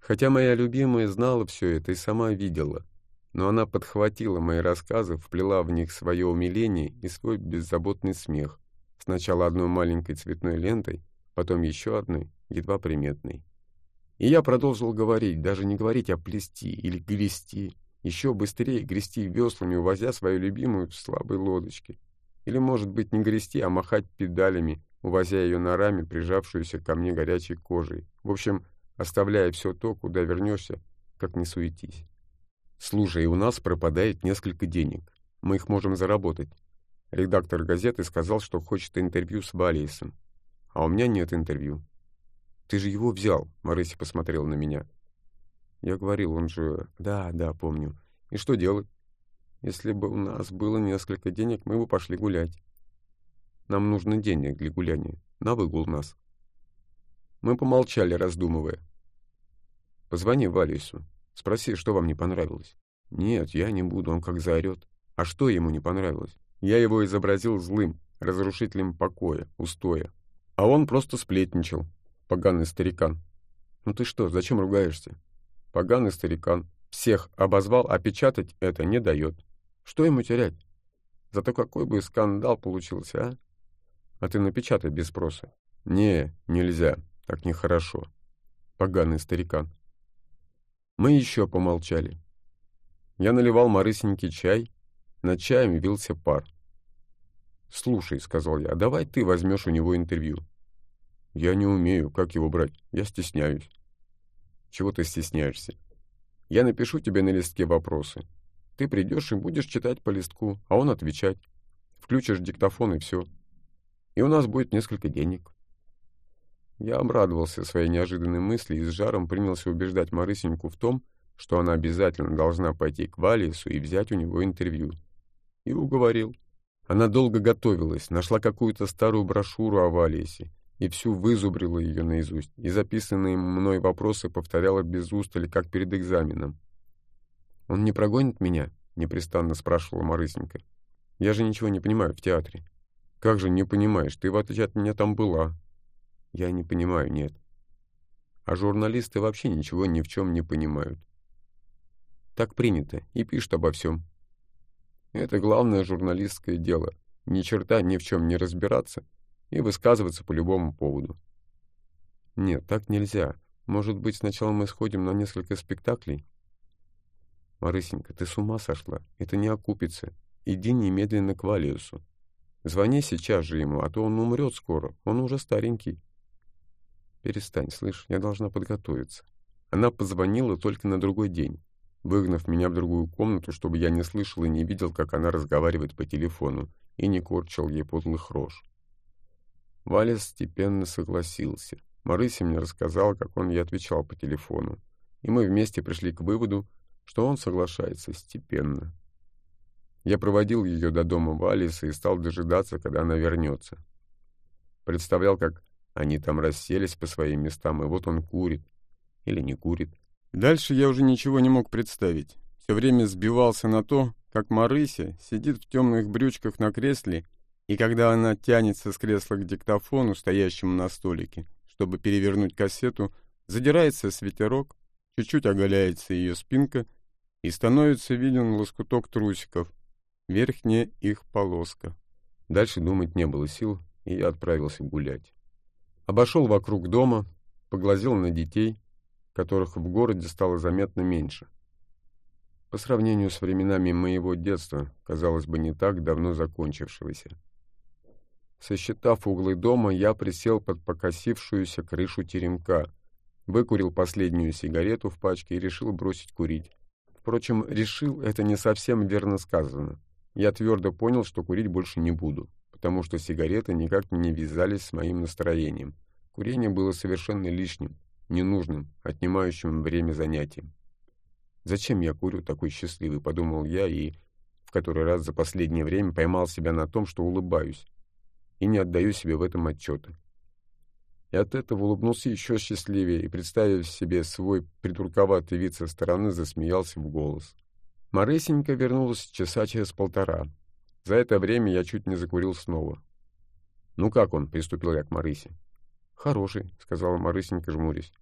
Хотя моя любимая знала все это и сама видела, но она подхватила мои рассказы, вплела в них свое умиление и свой беззаботный смех. Сначала одной маленькой цветной лентой, потом еще одной, едва приметной. И я продолжил говорить, даже не говорить, а плести или грести, еще быстрее грести веслами, увозя свою любимую в слабой лодочке. Или, может быть, не грести, а махать педалями, увозя ее на раме, прижавшуюся ко мне горячей кожей. В общем, оставляя все то, куда вернешься, как не суетись. Слушай, у нас пропадает несколько денег. Мы их можем заработать. Редактор газеты сказал, что хочет интервью с Валиесом. А у меня нет интервью. Ты же его взял, Марыся посмотрела на меня. Я говорил, он же... Да, да, помню. И что делать? Если бы у нас было несколько денег, мы бы пошли гулять. Нам нужно денег для гуляния. На выгул нас. Мы помолчали, раздумывая. Позвони Валису. Спроси, что вам не понравилось. Нет, я не буду, он как заорет. А что ему не понравилось? Я его изобразил злым, разрушителем покоя, устоя. А он просто сплетничал. Поганый старикан. Ну ты что, зачем ругаешься? Поганый старикан. Всех обозвал, а печатать это не дает. Что ему терять? Зато какой бы скандал получился, а? А ты напечатай без спроса. Не, нельзя. Так нехорошо. Поганый старикан. Мы еще помолчали. Я наливал Марысеньке чай. Над чаем вился пар. «Слушай», — сказал я, — «давай ты возьмешь у него интервью». «Я не умею. Как его брать? Я стесняюсь». «Чего ты стесняешься?» «Я напишу тебе на листке вопросы. Ты придешь и будешь читать по листку, а он отвечать. Включишь диктофон и все. И у нас будет несколько денег». Я обрадовался своей неожиданной мысли и с жаром принялся убеждать Марысеньку в том, что она обязательно должна пойти к Валису и взять у него интервью. И уговорил. Она долго готовилась, нашла какую-то старую брошюру о Валисе и всю вызубрила ее наизусть, и записанные мной вопросы повторяла без устали, как перед экзаменом. «Он не прогонит меня?» — непрестанно спрашивала Марысенька. «Я же ничего не понимаю в театре». «Как же не понимаешь? Ты, в отличие от меня, там была. Я не понимаю, нет. А журналисты вообще ничего ни в чем не понимают. Так принято, и пишут обо всем. Это главное журналистское дело. Ни черта ни в чем не разбираться и высказываться по любому поводу. Нет, так нельзя. Может быть, сначала мы сходим на несколько спектаклей? Марысенька, ты с ума сошла? Это не окупится. Иди немедленно к Валиусу. Звони сейчас же ему, а то он умрет скоро. Он уже старенький. «Перестань, слышь, я должна подготовиться». Она позвонила только на другой день, выгнав меня в другую комнату, чтобы я не слышал и не видел, как она разговаривает по телефону, и не корчил ей подлых рож. Валя степенно согласился. Марыся мне рассказала, как он ей отвечал по телефону, и мы вместе пришли к выводу, что он соглашается степенно. Я проводил ее до дома Валиса и стал дожидаться, когда она вернется. Представлял, как они там расселись по своим местам, и вот он курит. Или не курит. Дальше я уже ничего не мог представить. Все время сбивался на то, как Марыся сидит в темных брючках на кресле, и когда она тянется с кресла к диктофону, стоящему на столике, чтобы перевернуть кассету, задирается свитерок, чуть-чуть оголяется ее спинка, и становится виден лоскуток трусиков, верхняя их полоска. Дальше думать не было сил, и я отправился гулять. Обошел вокруг дома, поглазел на детей, которых в городе стало заметно меньше. по сравнению с временами моего детства, казалось бы, не так давно закончившегося. Сосчитав углы дома, я присел под покосившуюся крышу теремка, выкурил последнюю сигарету в пачке и решил бросить курить. Впрочем, решил — это не совсем верно сказано. Я твердо понял, что курить больше не буду, потому что сигареты никак не вязались с моим настроением. Курение было совершенно лишним, ненужным, отнимающим время занятием. «Зачем я курю такой счастливый?» — подумал я и в который раз за последнее время поймал себя на том, что улыбаюсь и не отдаю себе в этом отчета. И от этого улыбнулся еще счастливее и, представив себе свой придурковатый вид со стороны, засмеялся в голос. Марысенька вернулась часа через полтора. За это время я чуть не закурил снова. «Ну как он?» — приступил я к Марысе. «Хороший», — сказала Марысенька, жмурясь.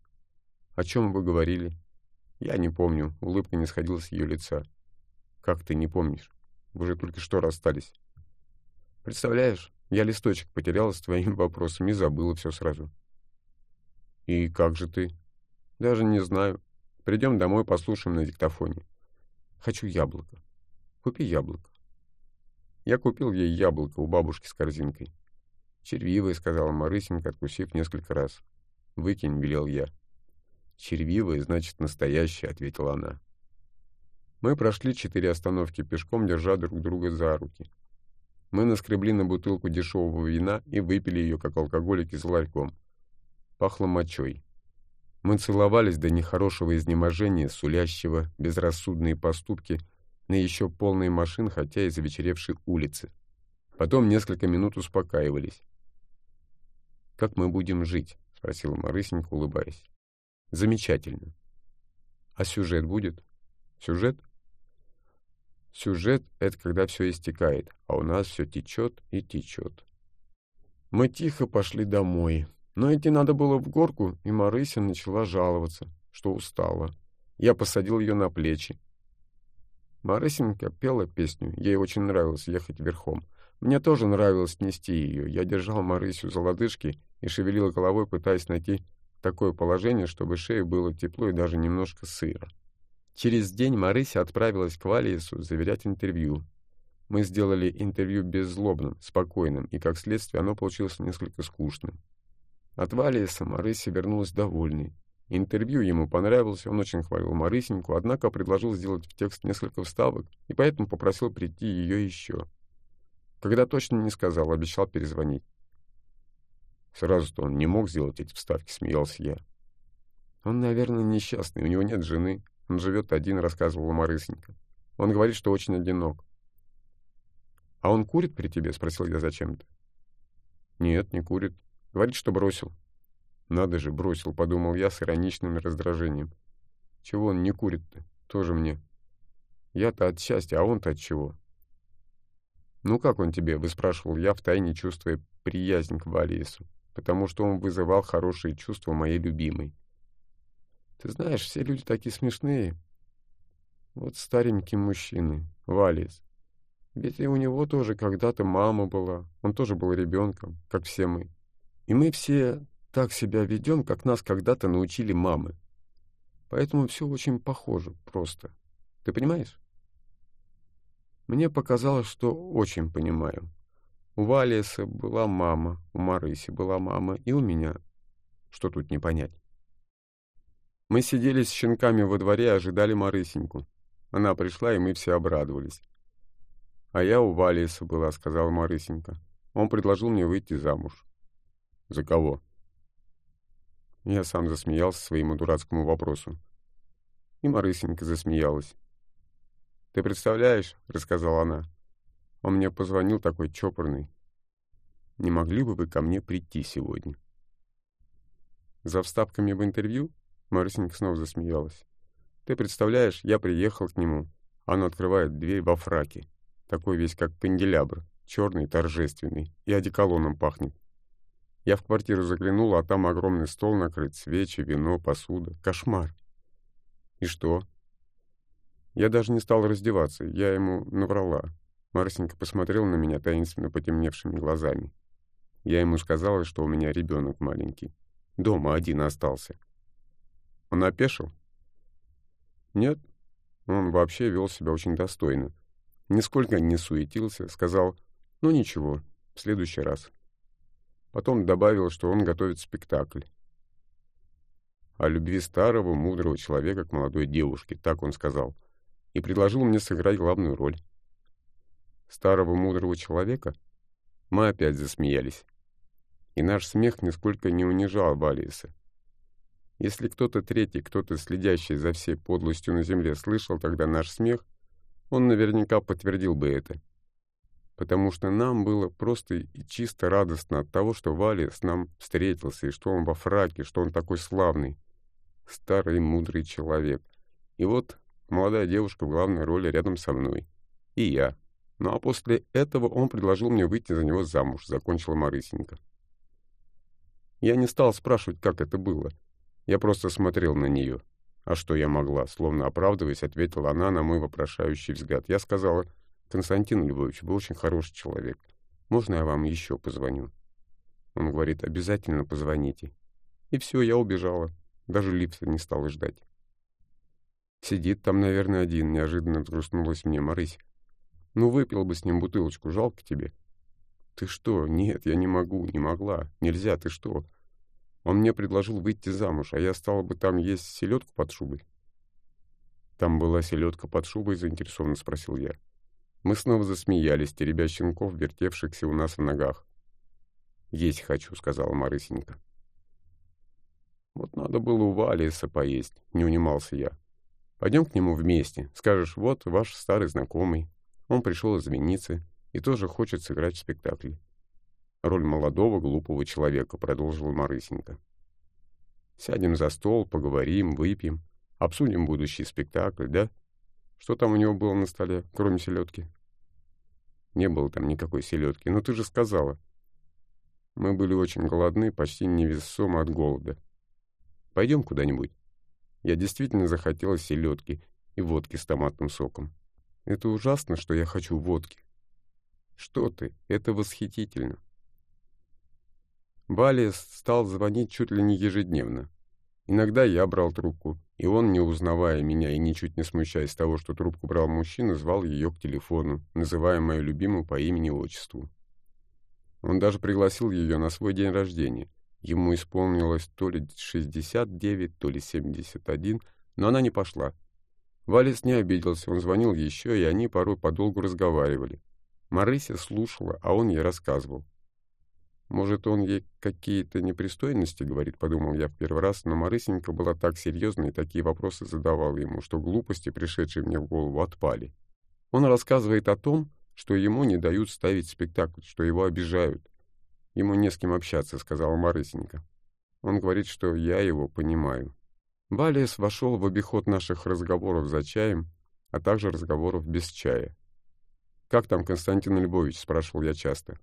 «О чем вы говорили?» «Я не помню». Улыбка не сходила с ее лица. «Как ты не помнишь? Вы же только что расстались». «Представляешь, я листочек потеряла с твоими вопросами и забыла все сразу». «И как же ты?» «Даже не знаю. Придем домой, послушаем на диктофоне». «Хочу яблоко. Купи яблоко». Я купил ей яблоко у бабушки с корзинкой. «Червивое», — сказала Марысенька, откусив несколько раз. «Выкинь», — велел я. «Червивое, значит, настоящее», — ответила она. Мы прошли четыре остановки пешком, держа друг друга за руки. Мы наскребли на бутылку дешевого вина и выпили ее, как алкоголики, за ларьком пахло мочой. Мы целовались до нехорошего изнеможения, сулящего безрассудные поступки на еще полной машин, хотя и завечеревшей улице. Потом несколько минут успокаивались. «Как мы будем жить?» — спросила Марысенька, улыбаясь. «Замечательно. А сюжет будет?» «Сюжет?» «Сюжет — это когда все истекает, а у нас все течет и течет». Мы тихо пошли домой. Но идти надо было в горку, и Марыся начала жаловаться, что устала. Я посадил ее на плечи. Марысенька пела песню, ей очень нравилось ехать верхом. Мне тоже нравилось нести ее. Я держал Марысю за лодыжки и шевелил головой, пытаясь найти такое положение, чтобы шее было тепло и даже немножко сыро. Через день Марыся отправилась к Валиесу заверять интервью. Мы сделали интервью беззлобным, спокойным, и, как следствие, оно получилось несколько скучным. От Валиеса Марыся вернулась довольной. Интервью ему понравилось, он очень хвалил Марысеньку, однако предложил сделать в текст несколько вставок и поэтому попросил прийти ее еще. Когда точно не сказал, обещал перезвонить. Сразу-то он не мог сделать эти вставки, смеялся я. Он, наверное, несчастный, у него нет жены, он живет один, рассказывала Марысенька. Он говорит, что очень одинок. «А он курит при тебе?» — спросил я зачем-то. «Нет, не курит. Говорит, что бросил. Надо же, бросил, подумал я с ироничным раздражением. Чего он не курит-то? Тоже мне. Я-то от счастья, а он-то от чего? Ну как он тебе? Выспрашивал я, втайне чувствуя приязнь к Валиесу, потому что он вызывал хорошие чувства моей любимой. Ты знаешь, все люди такие смешные. Вот старенькие мужчины, Валиес. Ведь и у него тоже когда-то мама была, он тоже был ребенком, как все мы. И мы все так себя ведем, как нас когда-то научили мамы. Поэтому все очень похоже просто. Ты понимаешь? Мне показалось, что очень понимаю. У Валиеса была мама, у Марыси была мама, и у меня. Что тут не понять? Мы сидели с щенками во дворе и ожидали Марысеньку. Она пришла, и мы все обрадовались. «А я у Валиеса была», — сказала Марысенька. Он предложил мне выйти замуж. «За кого?» Я сам засмеялся своему дурацкому вопросу. И Марысенька засмеялась. «Ты представляешь?» — рассказала она. «Он мне позвонил такой чопорный. Не могли бы вы ко мне прийти сегодня?» За вставками в интервью Марысенька снова засмеялась. «Ты представляешь, я приехал к нему. Он открывает дверь во фраке. Такой весь, как канделябр, черный, торжественный, и одеколоном пахнет. Я в квартиру заглянул, а там огромный стол накрыт, свечи, вино, посуда. Кошмар. И что? Я даже не стал раздеваться, я ему наврала. Марсенька посмотрел на меня таинственно потемневшими глазами. Я ему сказала, что у меня ребенок маленький. Дома один остался. Он опешил? Нет. Он вообще вел себя очень достойно. Нисколько не суетился, сказал «ну ничего, в следующий раз». Потом добавил, что он готовит спектакль. О любви старого, мудрого человека к молодой девушке, так он сказал, и предложил мне сыграть главную роль. Старого, мудрого человека? Мы опять засмеялись. И наш смех нисколько не унижал Валиеса. Если кто-то третий, кто-то следящий за всей подлостью на земле, слышал тогда наш смех, он наверняка подтвердил бы это потому что нам было просто и чисто радостно от того, что Валя с нам встретился, и что он во фраке, что он такой славный, старый мудрый человек. И вот молодая девушка в главной роли рядом со мной. И я. Ну а после этого он предложил мне выйти за него замуж, закончила Марысенька. Я не стал спрашивать, как это было. Я просто смотрел на нее. А что я могла? Словно оправдываясь, ответила она на мой вопрошающий взгляд. Я сказала, Константин Львович был очень хороший человек. Можно я вам еще позвоню? Он говорит, обязательно позвоните. И все, я убежала. Даже лифта не стала ждать. Сидит там, наверное, один, неожиданно взгрустнулась мне Марысь. Ну, выпил бы с ним бутылочку, жалко тебе. Ты что? Нет, я не могу, не могла. Нельзя, ты что? Он мне предложил выйти замуж, а я стала бы там есть селедку под шубой. Там была селедка под шубой, заинтересованно спросил я. Мы снова засмеялись, теребя щенков, вертевшихся у нас в ногах. «Есть хочу», — сказала Марысенька. «Вот надо было у Валиса поесть», — не унимался я. «Пойдем к нему вместе. Скажешь, вот ваш старый знакомый. Он пришел из Венеции и тоже хочет сыграть в спектакле». «Роль молодого, глупого человека», — продолжила Марысенька. «Сядем за стол, поговорим, выпьем, обсудим будущий спектакль, да?» Что там у него было на столе, кроме селедки? Не было там никакой селедки. Но ты же сказала. Мы были очень голодны, почти невесомо от голода. Пойдем куда-нибудь. Я действительно захотела селедки и водки с томатным соком. Это ужасно, что я хочу водки. Что ты, это восхитительно. Валя стал звонить чуть ли не ежедневно. Иногда я брал трубку, и он, не узнавая меня и ничуть не смущаясь того, что трубку брал мужчина, звал ее к телефону, называя мою любимую по имени-отчеству. Он даже пригласил ее на свой день рождения. Ему исполнилось то ли 69, то ли 71, но она не пошла. Валис не обиделся, он звонил еще, и они порой подолгу разговаривали. Марыся слушала, а он ей рассказывал. Может, он ей какие-то непристойности говорит, подумал я в первый раз, но Марысенька была так серьезна и такие вопросы задавала ему, что глупости, пришедшие мне в голову, отпали. Он рассказывает о том, что ему не дают ставить спектакль, что его обижают. Ему не с кем общаться, сказала Марысенька. Он говорит, что я его понимаю. Балиес вошел в обиход наших разговоров за чаем, а также разговоров без чая. «Как там Константин Львович?» — спрашивал я часто.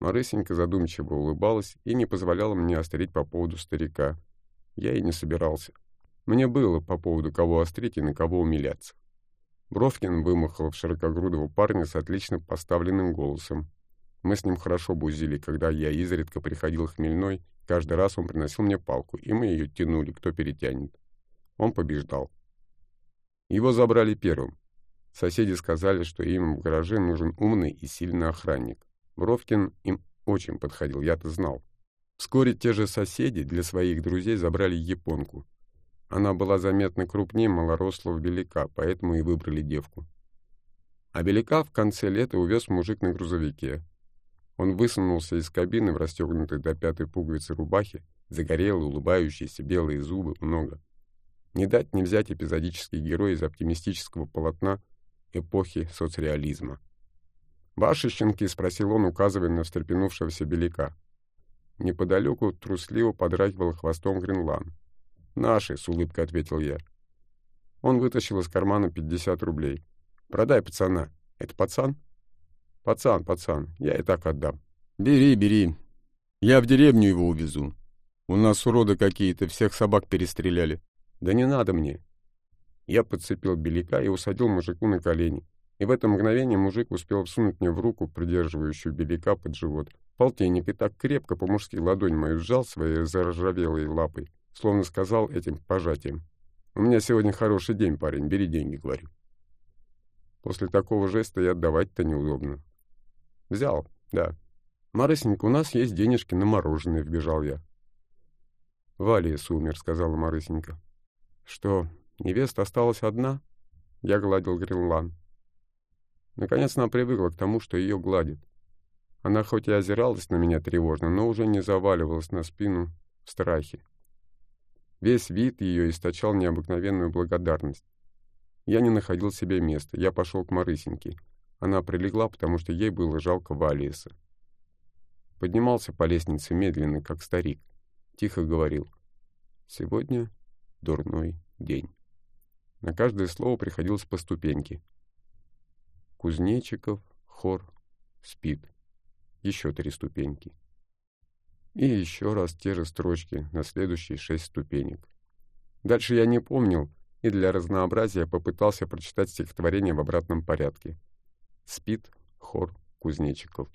Марысенька задумчиво улыбалась и не позволяла мне острить по поводу старика. Я и не собирался. Мне было по поводу кого острить и на кого умиляться. Бровкин вымахал в широкогрудого парня с отлично поставленным голосом. Мы с ним хорошо бузили, когда я изредка приходил хмельной, каждый раз он приносил мне палку, и мы ее тянули, кто перетянет. Он побеждал. Его забрали первым. Соседи сказали, что им в гараже нужен умный и сильный охранник. Бровкин им очень подходил, я-то знал. Вскоре те же соседи для своих друзей забрали японку. Она была заметно крупнее малорослого беляка, поэтому и выбрали девку. А беляка в конце лета увез мужик на грузовике. Он высунулся из кабины в расстегнутой до пятой пуговицы рубахе, загорелый, улыбающийся, белые зубы, много. Не дать не взять эпизодический герой из оптимистического полотна эпохи соцреализма. «Ваши щенки?» — спросил он, указывая на встрепенувшегося беляка. Неподалеку трусливо подрагивал хвостом Гренлан. «Наши», — с улыбкой ответил я. Он вытащил из кармана пятьдесят рублей. «Продай пацана». «Это пацан?» «Пацан, пацан. Я и так отдам». «Бери, бери. Я в деревню его увезу. У нас уроды какие-то, всех собак перестреляли». «Да не надо мне». Я подцепил беляка и усадил мужику на колени. И в это мгновение мужик успел всунуть мне в руку, придерживающую беляка под живот, полтинник, и так крепко по-мужски ладонь мою сжал своей заржавелой лапой, словно сказал этим пожатием. У меня сегодня хороший день, парень, бери деньги, говорю. После такого жеста и отдавать-то неудобно. Взял, да. Марысенька, у нас есть денежки на мороженое, вбежал я. Валиес умер, сказала Марысенька. Что, невеста осталась одна? Я гладил Гренлан. Наконец она привыкла к тому, что ее гладит. Она хоть и озиралась на меня тревожно, но уже не заваливалась на спину в страхе. Весь вид ее источал необыкновенную благодарность. Я не находил себе места. Я пошел к Марысеньке. Она прилегла, потому что ей было жалко Валиеса. Поднимался по лестнице медленно, как старик. Тихо говорил. «Сегодня дурной день». На каждое слово приходилось по ступеньке. Кузнечиков, хор, спит. Еще три ступеньки. И еще раз те же строчки на следующие шесть ступенек. Дальше я не помнил, и для разнообразия попытался прочитать стихотворение в обратном порядке. Спит хор кузнечиков.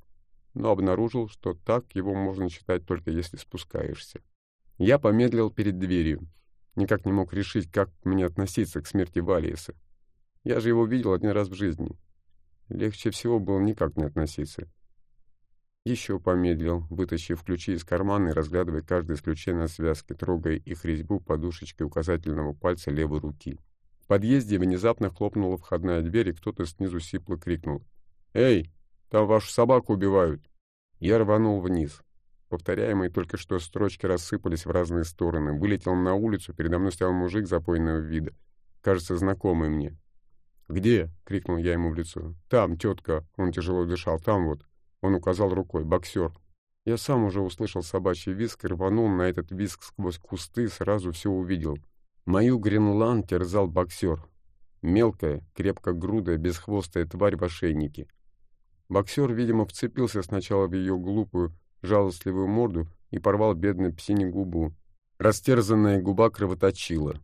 Но обнаружил, что так его можно читать только если спускаешься. Я помедлил перед дверью. Никак не мог решить, как мне относиться к смерти Валиеса. Я же его видел один раз в жизни. Легче всего было никак не относиться. Еще помедлил, вытащив ключи из кармана и разглядывая каждый из на связке, трогая их резьбу подушечкой указательного пальца левой руки. В подъезде внезапно хлопнула входная дверь, и кто-то снизу сипло крикнул. «Эй, там вашу собаку убивают!» Я рванул вниз. Повторяемые только что строчки рассыпались в разные стороны. Вылетел на улицу, передо мной стоял мужик запойного вида. Кажется, знакомый мне. «Где?» — крикнул я ему в лицо. «Там, тетка!» — он тяжело дышал. «Там вот!» Он указал рукой. «Боксер». Я сам уже услышал собачий визг и рванул на этот визг сквозь кусты, сразу все увидел. Мою Гренлан терзал боксер. Мелкая, крепко грудая, бесхвостая тварь в ошейнике. Боксер, видимо, вцепился сначала в ее глупую, жалостливую морду и порвал бедной псине губу. Растерзанная губа кровоточила.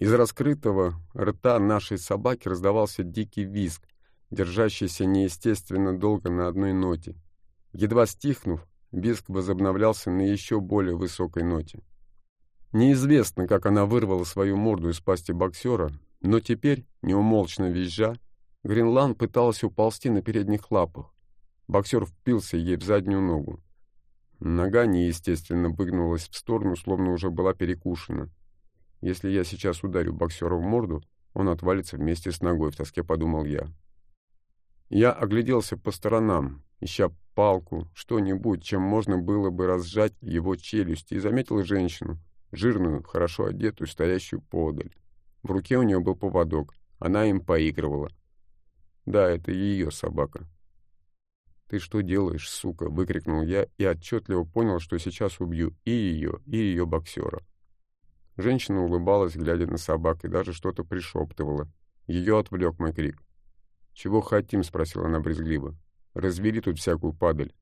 Из раскрытого рта нашей собаки раздавался дикий визг, держащийся неестественно долго на одной ноте. Едва стихнув, визг возобновлялся на еще более высокой ноте. Неизвестно, как она вырвала свою морду из пасти боксера, но теперь, неумолчно визжа, Гринланд пыталась уползти на передних лапах. Боксер впился ей в заднюю ногу. Нога неестественно выгнулась в сторону, словно уже была перекушена. Если я сейчас ударю боксера в морду, он отвалится вместе с ногой, в тоске подумал я. Я огляделся по сторонам, ища палку, что-нибудь, чем можно было бы разжать его челюсти, и заметил женщину, жирную, хорошо одетую, стоящую подаль. В руке у нее был поводок, она им поигрывала. Да, это ее собака. «Ты что делаешь, сука?» — выкрикнул я и отчетливо понял, что сейчас убью и ее, и ее боксера. Женщина улыбалась, глядя на собак, и даже что-то пришептывала. Ее отвлек мой крик. «Чего хотим?» — спросила она брезгливо. «Развели тут всякую падаль».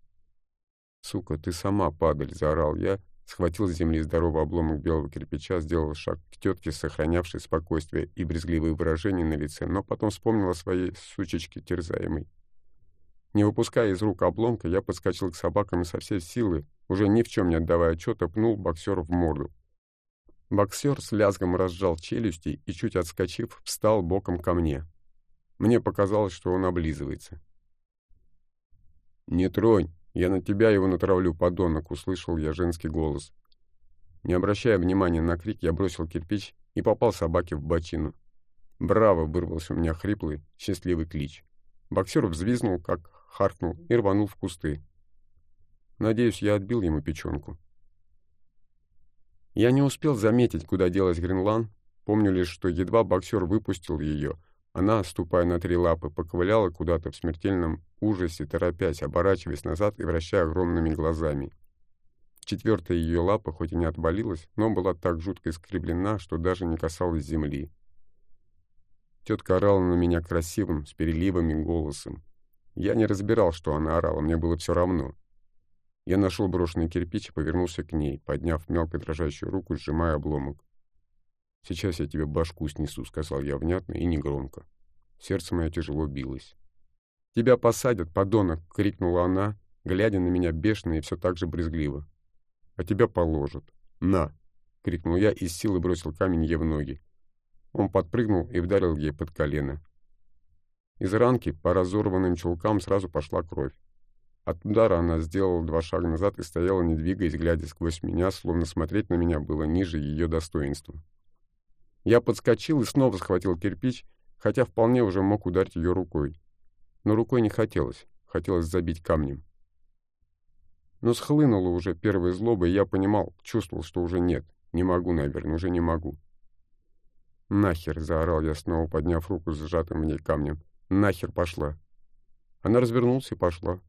«Сука, ты сама падаль!» — заорал я, схватил с земли здоровый обломок белого кирпича, сделал шаг к тетке, сохранявшей спокойствие и брезгливые выражения на лице, но потом вспомнил о своей сучечке терзаемой. Не выпуская из рук обломка, я подскочил к собакам и со всей силы, уже ни в чем не отдавая отчета, пнул боксера в морду. Боксер с лязгом разжал челюсти и, чуть отскочив, встал боком ко мне. Мне показалось, что он облизывается. «Не тронь, я на тебя его натравлю, подонок!» — услышал я женский голос. Не обращая внимания на крик, я бросил кирпич и попал собаке в бочину. «Браво!» — вырвался у меня хриплый, счастливый клич. Боксер взвизнул, как харкнул и рванул в кусты. Надеюсь, я отбил ему печенку. Я не успел заметить, куда делась Гренлан, помню лишь, что едва боксер выпустил ее, она, ступая на три лапы, поковыляла куда-то в смертельном ужасе, торопясь, оборачиваясь назад и вращая огромными глазами. Четвертая ее лапа хоть и не отвалилась, но была так жутко искривлена, что даже не касалась земли. Тетка орала на меня красивым, с переливами голосом. Я не разбирал, что она орала, мне было все равно. Я нашел брошенный кирпич и повернулся к ней, подняв мелко дрожащую руку, сжимая обломок. «Сейчас я тебе башку снесу», — сказал я внятно и негромко. Сердце мое тяжело билось. «Тебя посадят, подонок!» — крикнула она, глядя на меня бешено и все так же брезгливо. «А тебя положат. На!» — крикнул я и с силы бросил камень ей в ноги. Он подпрыгнул и вдарил ей под колено. Из ранки по разорванным чулкам сразу пошла кровь. От удара она сделала два шага назад и стояла, не двигаясь, глядя сквозь меня, словно смотреть на меня было ниже ее достоинства. Я подскочил и снова схватил кирпич, хотя вполне уже мог ударить ее рукой. Но рукой не хотелось, хотелось забить камнем. Но схлынула уже первая злоба, и я понимал, чувствовал, что уже нет. Не могу, наверное, уже не могу. «Нахер!» — заорал я, снова подняв руку с сжатым в ней камнем. «Нахер пошла!» Она развернулась и пошла.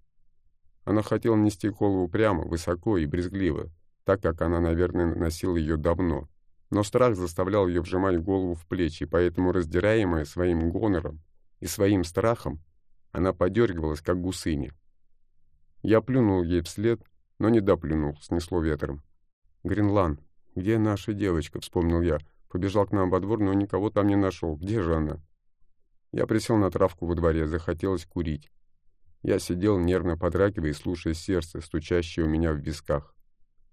Она хотела нести голову прямо, высоко и брезгливо, так как она, наверное, носила ее давно. Но страх заставлял ее вжимать голову в плечи, поэтому, раздираемая своим гонором и своим страхом, она подергивалась, как гусыня. Я плюнул ей вслед, но не доплюнул, снесло ветром. «Гренлан, где наша девочка?» — вспомнил я. Побежал к нам во двор, но никого там не нашел. Где же она? Я присел на травку во дворе, захотелось курить. Я сидел, нервно подрагивая и слушая сердце, стучащее у меня в висках.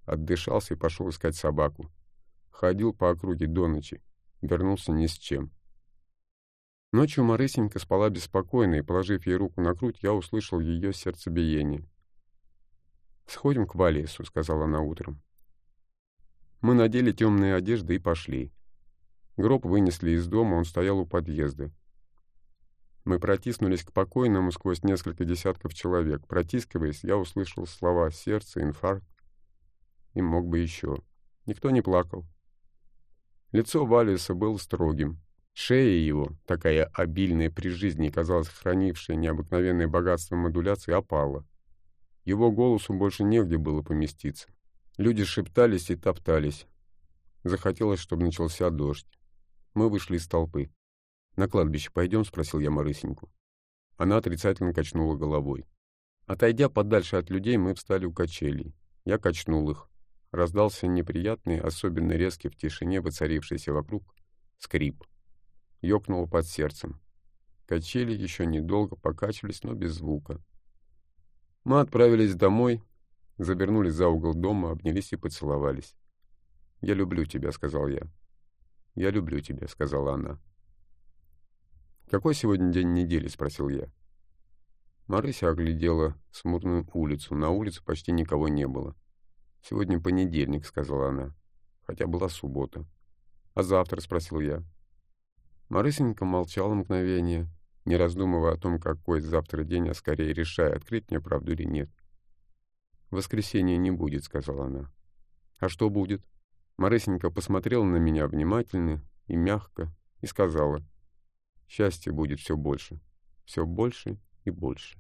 Отдышался и пошел искать собаку. Ходил по округе до ночи. Вернулся ни с чем. Ночью Марысенька спала беспокойно, и, положив ей руку на грудь, я услышал ее сердцебиение. «Сходим к Валиесу», — сказала она утром. Мы надели темные одежды и пошли. Гроб вынесли из дома, он стоял у подъезда. Мы протиснулись к покойному сквозь несколько десятков человек. Протискиваясь, я услышал слова «сердце», «инфаркт» и мог бы еще. Никто не плакал. Лицо Валиса было строгим. Шея его, такая обильная при жизни, казалось, хранившая необыкновенное богатство модуляции, опала. Его голосу больше негде было поместиться. Люди шептались и топтались. Захотелось, чтобы начался дождь. Мы вышли из толпы. «На кладбище пойдем?» — спросил я Марысеньку. Она отрицательно качнула головой. Отойдя подальше от людей, мы встали у качелей. Я качнул их. Раздался неприятный, особенно резкий в тишине, воцарившийся вокруг, скрип ёкнуло под сердцем. Качели еще недолго покачивались, но без звука. Мы отправились домой, завернулись за угол дома, обнялись и поцеловались. «Я люблю тебя», — сказал я. «Я люблю тебя», — сказала она. «Какой сегодня день недели?» — спросил я. Марыся оглядела смутную улицу. На улице почти никого не было. «Сегодня понедельник», — сказала она. Хотя была суббота. «А завтра?» — спросил я. Марысенька молчала мгновение, не раздумывая о том, какой завтра день, а скорее решая, открыть мне правду или нет. «Воскресенья не будет», — сказала она. «А что будет?» Марысенька посмотрела на меня внимательно и мягко и сказала. «Счастье будет все больше, все больше и больше».